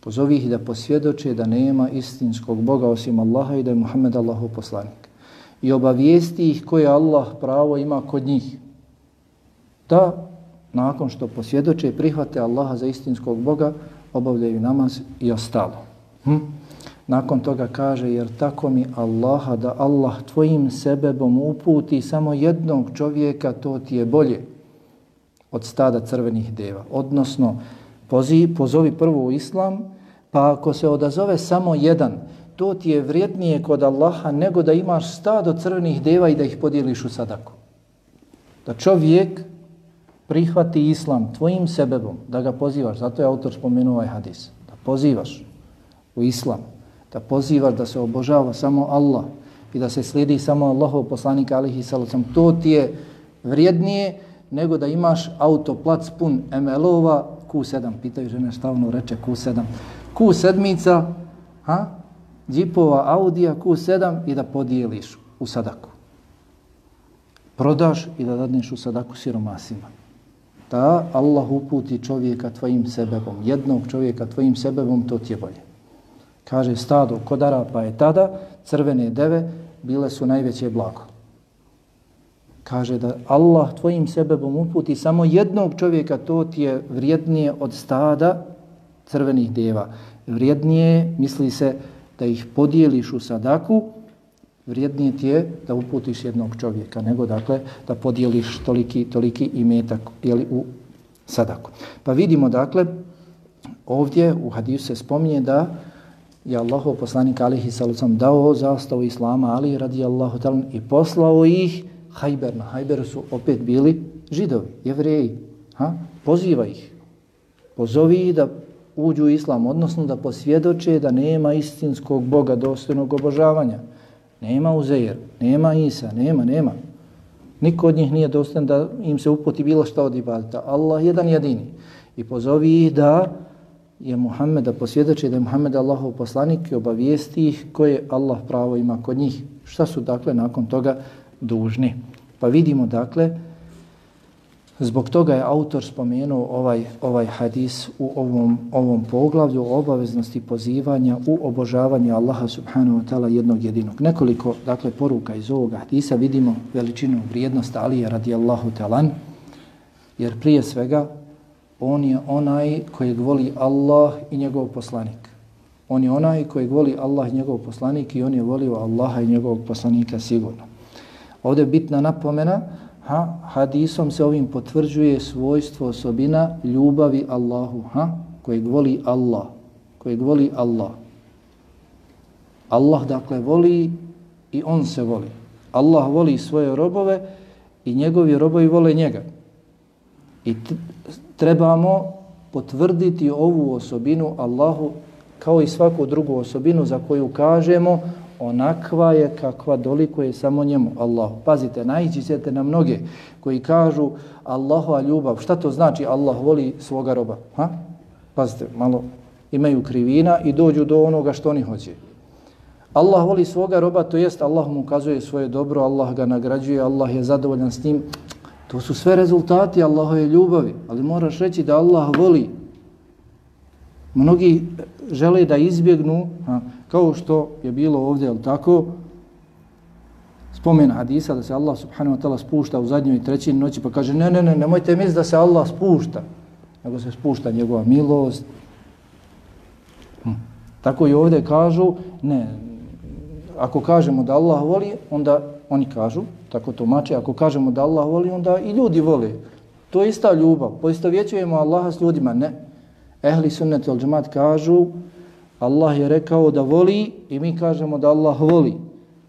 Pozovi ih da posvjedoče da nema istinskog Boga osim Allaha i da je Muhammed Allahu poslanik. I obavijesti ih koje Allah pravo ima kod njih. Da nakon što posvjedoče i prihvate Allaha za istinskog Boga, obavljaju namaz i ostalo. Hm? Nakon toga kaže, jer tako mi Allaha da Allah tvojim sebebom uputi samo jednog čovjeka, to ti je bolje od stada crvenih deva. Odnosno, pozi, pozovi prvo u islam, pa ako se odazove samo jedan, to ti je vrijednije kod Allaha nego da imaš stado crvenih deva i da ih podijeliš u sadaku. Da čovjek prihvati islam tvojim sebebom, da ga pozivaš, zato je autor spomenuo ovaj hadis, da pozivaš u islam, da pozivaš da se obožava samo Allah i da se slijedi samo Allahov poslanika alihi salacom, to ti je vrijednije nego da imaš autoplac pun ML-ova Q7, pitaju žene šta ono reče Q7, Q7, ha? Džipova Audija Q7 i da podijeliš u sadaku. Prodaš i da dadneš u sadaku siromasima da Allah uputi čovjeka tvojim sebebom, jednog čovjeka tvojim sebebom, to ti je bolje. Kaže stado kodara, pa je tada crvene deve bile su najveće blago. Kaže da Allah tvojim sebebom uputi samo jednog čovjeka, to ti je vrijednije od stada crvenih deva. Vrijednije, misli se, da ih podijeliš u sadaku, vrijednije ti je da uputiš jednog čovjeka, nego dakle da podijeliš toliki, toliki imetak jeli, u sadaku. Pa vidimo dakle, ovdje u hadisu se spominje da je Allahov poslanik alihi salucam dao zastavu Islama ali radi Allahu talan i poslao ih Hajber. Na Hajberu su opet bili židovi, jevreji. Ha? Poziva ih. Pozovi ih da uđu u Islam, odnosno da posvjedoče da nema istinskog Boga dostojnog obožavanja. Nema Uzeir, nema Isa, nema, nema. Niko od njih nije dostan da im se uputi bilo šta od ibadeta. Allah jedan jedini. I pozovi ih da je Muhammed, da posvjedoče da je Muhammed Allahov poslanik i obavijesti ih koje Allah pravo ima kod njih. Šta su dakle nakon toga dužni? Pa vidimo dakle Zbog toga je autor spomenuo ovaj, ovaj hadis u ovom, ovom poglavlju o obaveznosti pozivanja u obožavanje Allaha subhanahu wa ta'ala jednog jedinog. Nekoliko dakle, poruka iz ovoga hadisa vidimo veličinu vrijednost Alije radijallahu talan jer prije svega on je onaj kojeg voli Allah i njegov poslanik. On je onaj kojeg voli Allah i njegov poslanik i on je volio Allaha i njegovog poslanika sigurno. Ovdje je bitna napomena ha, hadisom se ovim potvrđuje svojstvo osobina ljubavi Allahu, ha, kojeg voli Allah, kojeg voli Allah. Allah dakle voli i on se voli. Allah voli svoje robove i njegovi robovi vole njega. I trebamo potvrditi ovu osobinu Allahu kao i svaku drugu osobinu za koju kažemo onakva je kakva doliko je samo njemu, Allah. Pazite, najići ćete na mnoge koji kažu Allahova ljubav. Šta to znači Allah voli svoga roba? Ha? Pazite, malo imaju krivina i dođu do onoga što oni hoće. Allah voli svoga roba, to jest Allah mu ukazuje svoje dobro, Allah ga nagrađuje, Allah je zadovoljan s njim. To su sve rezultati Allahove ljubavi, ali moraš reći da Allah voli. Mnogi žele da izbjegnu, ha, kao što je bilo ovdje, jel tako, spomen hadisa da se Allah subhanahu wa ta'ala spušta u zadnjoj i trećini noći, pa kaže, ne, ne, ne, nemojte misliti da se Allah spušta, nego se spušta njegova milost. Hm. Tako i ovdje kažu, ne, ako kažemo da Allah voli, onda oni kažu, tako tumače, ako kažemo da Allah voli, onda i ljudi vole. To je ista ljubav. poistovjećujemo Allaha s ljudima. Ne. Ehli sunnet al džemat kažu Allah je rekao da voli i mi kažemo da Allah voli.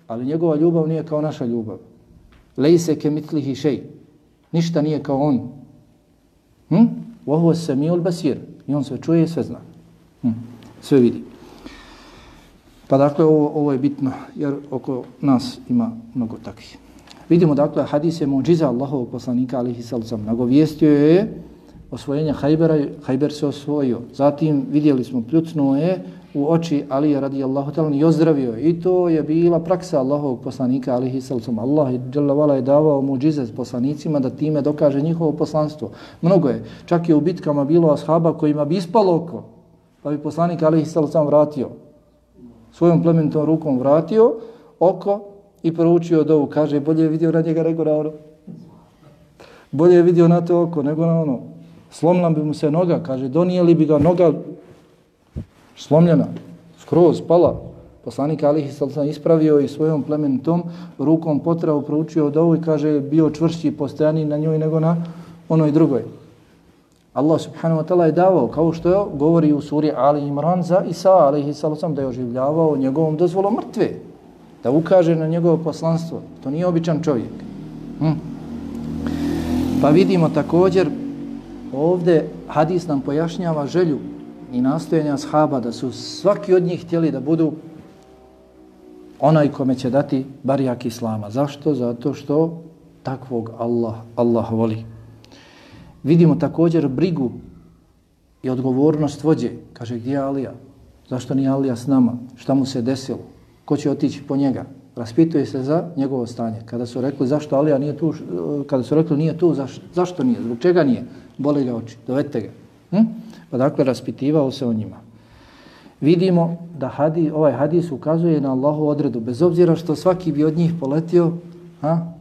Ali njegova ljubav nije kao naša ljubav. Lejse ke mitlihi šej. Ništa nije kao on. Hm? Vohu se mi basir. I on sve čuje i sve zna. Hm? Sve vidi. Pa dakle, ovo, ovo je bitno, jer oko nas ima mnogo takvih. Vidimo, dakle, hadis je muđiza Allahovog poslanika, alihi sallam, nagovijestio je osvojenja Hajbera, Hajber se osvojio. Zatim vidjeli smo, pljucnuo je u oči Alije radijallahu ta'ala i ozdravio. I to je bila praksa Allahovog poslanika, alihi salcom. Allah je, je davao muđize poslanicima da time dokaže njihovo poslanstvo. Mnogo je. Čak je u bitkama bilo ashaba kojima bi ispalo oko, pa bi poslanik, alihi salcom vratio svojom plemenitom rukom vratio oko i poručio dovu. Kaže, bolje je vidio na njega nego na ono. Bolje je vidio na to oko nego na ono. Slomila bi mu se noga. Kaže, donijeli bi ga noga slomljena, skroz, pala. Poslanik Alihi Salsan ispravio i svojom plemenitom rukom potrao, proučio dovu i kaže, bio čvršći postojani na njoj nego na onoj drugoj. Allah subhanahu wa ta'ala je davao, kao što je govori u suri Ali Imran za Isa, alaihi sallam, da je oživljavao njegovom dozvolom mrtve, da ukaže na njegovo poslanstvo. To nije običan čovjek. Hm. Pa vidimo također, ovdje hadis nam pojašnjava želju i nastojanja ashaba da su svaki od njih htjeli da budu onaj kome će dati barijak Islama. Zašto? Zato što takvog Allah, Allah voli. Vidimo također brigu i odgovornost vođe. Kaže, gdje je Alija? Zašto nije Alija s nama? Šta mu se desilo? Ko će otići po njega? Raspituje se za njegovo stanje. Kada su rekli zašto Alija nije tu, kada su rekli nije tu, zaš, zašto nije? Zbog čega nije? Boli ga oči, dovedite ga. Hm? Pa dakle, raspitivao se o njima. Vidimo da hadi, ovaj hadis ukazuje na Allahu odredu, bez obzira što svaki bi od njih poletio, ha?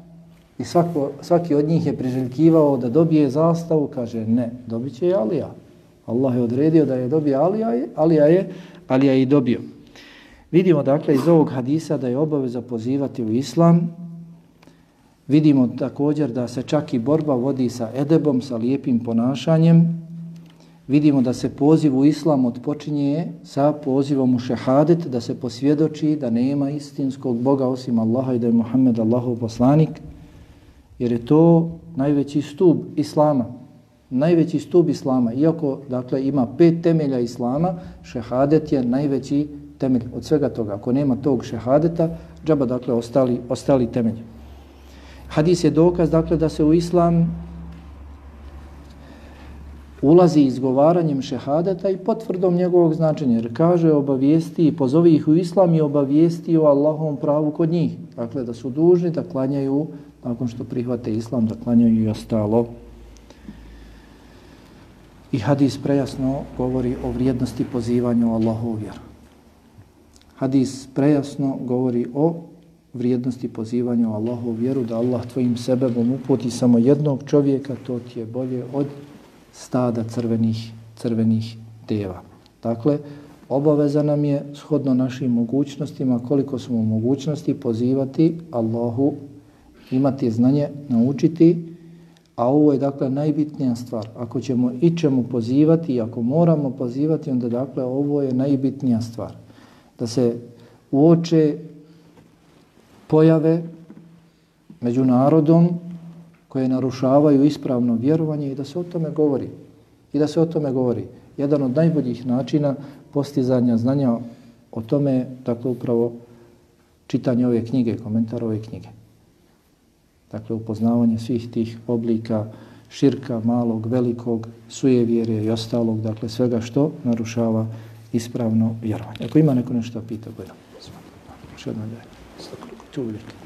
I svako, svaki od njih je priželjkivao da dobije zastavu, kaže ne, dobit će Alija. Allah je odredio da je dobije Alija, Alija je, Alija je i dobio. Vidimo dakle iz ovog hadisa da je obaveza pozivati u islam. Vidimo također da se čak i borba vodi sa edebom, sa lijepim ponašanjem. Vidimo da se poziv u islam odpočinje sa pozivom u šehadet, da se posvjedoči da nema istinskog Boga osim Allaha i da je Muhammed Allahov poslanik jer je to najveći stup islama. Najveći stup islama. Iako dakle, ima pet temelja islama, šehadet je najveći temelj od svega toga. Ako nema tog šehadeta, džaba dakle ostali, ostali temelji. Hadis je dokaz dakle da se u islam ulazi izgovaranjem šehadeta i potvrdom njegovog značenja. Jer kaže obavijesti i pozovi ih u islam i obavijesti o Allahovom pravu kod njih. Dakle, da su dužni da klanjaju nakon što prihvate islam, da klanjaju i ostalo. I hadis prejasno govori o vrijednosti pozivanja u Allahovu vjeru. Hadis prejasno govori o vrijednosti pozivanja u Allahovu vjeru, da Allah tvojim sebebom uputi samo jednog čovjeka, to ti je bolje od stada crvenih, crvenih deva. Dakle, obaveza nam je shodno našim mogućnostima, koliko smo u mogućnosti pozivati Allahu imati znanje, naučiti, a ovo je dakle najbitnija stvar. Ako ćemo i čemu pozivati i ako moramo pozivati, onda dakle ovo je najbitnija stvar. Da se uoče pojave među narodom koje narušavaju ispravno vjerovanje i da se o tome govori. I da se o tome govori. Jedan od najboljih načina postizanja znanja o tome, dakle upravo čitanje ove knjige, komentar ove knjige. Dakle, upoznavanje svih tih oblika širka, malog, velikog, sujevjere i ostalog, dakle, svega što narušava ispravno vjerovanje. Ako ima neko nešto pita, gledam. Što jedno je. Tu uvijek.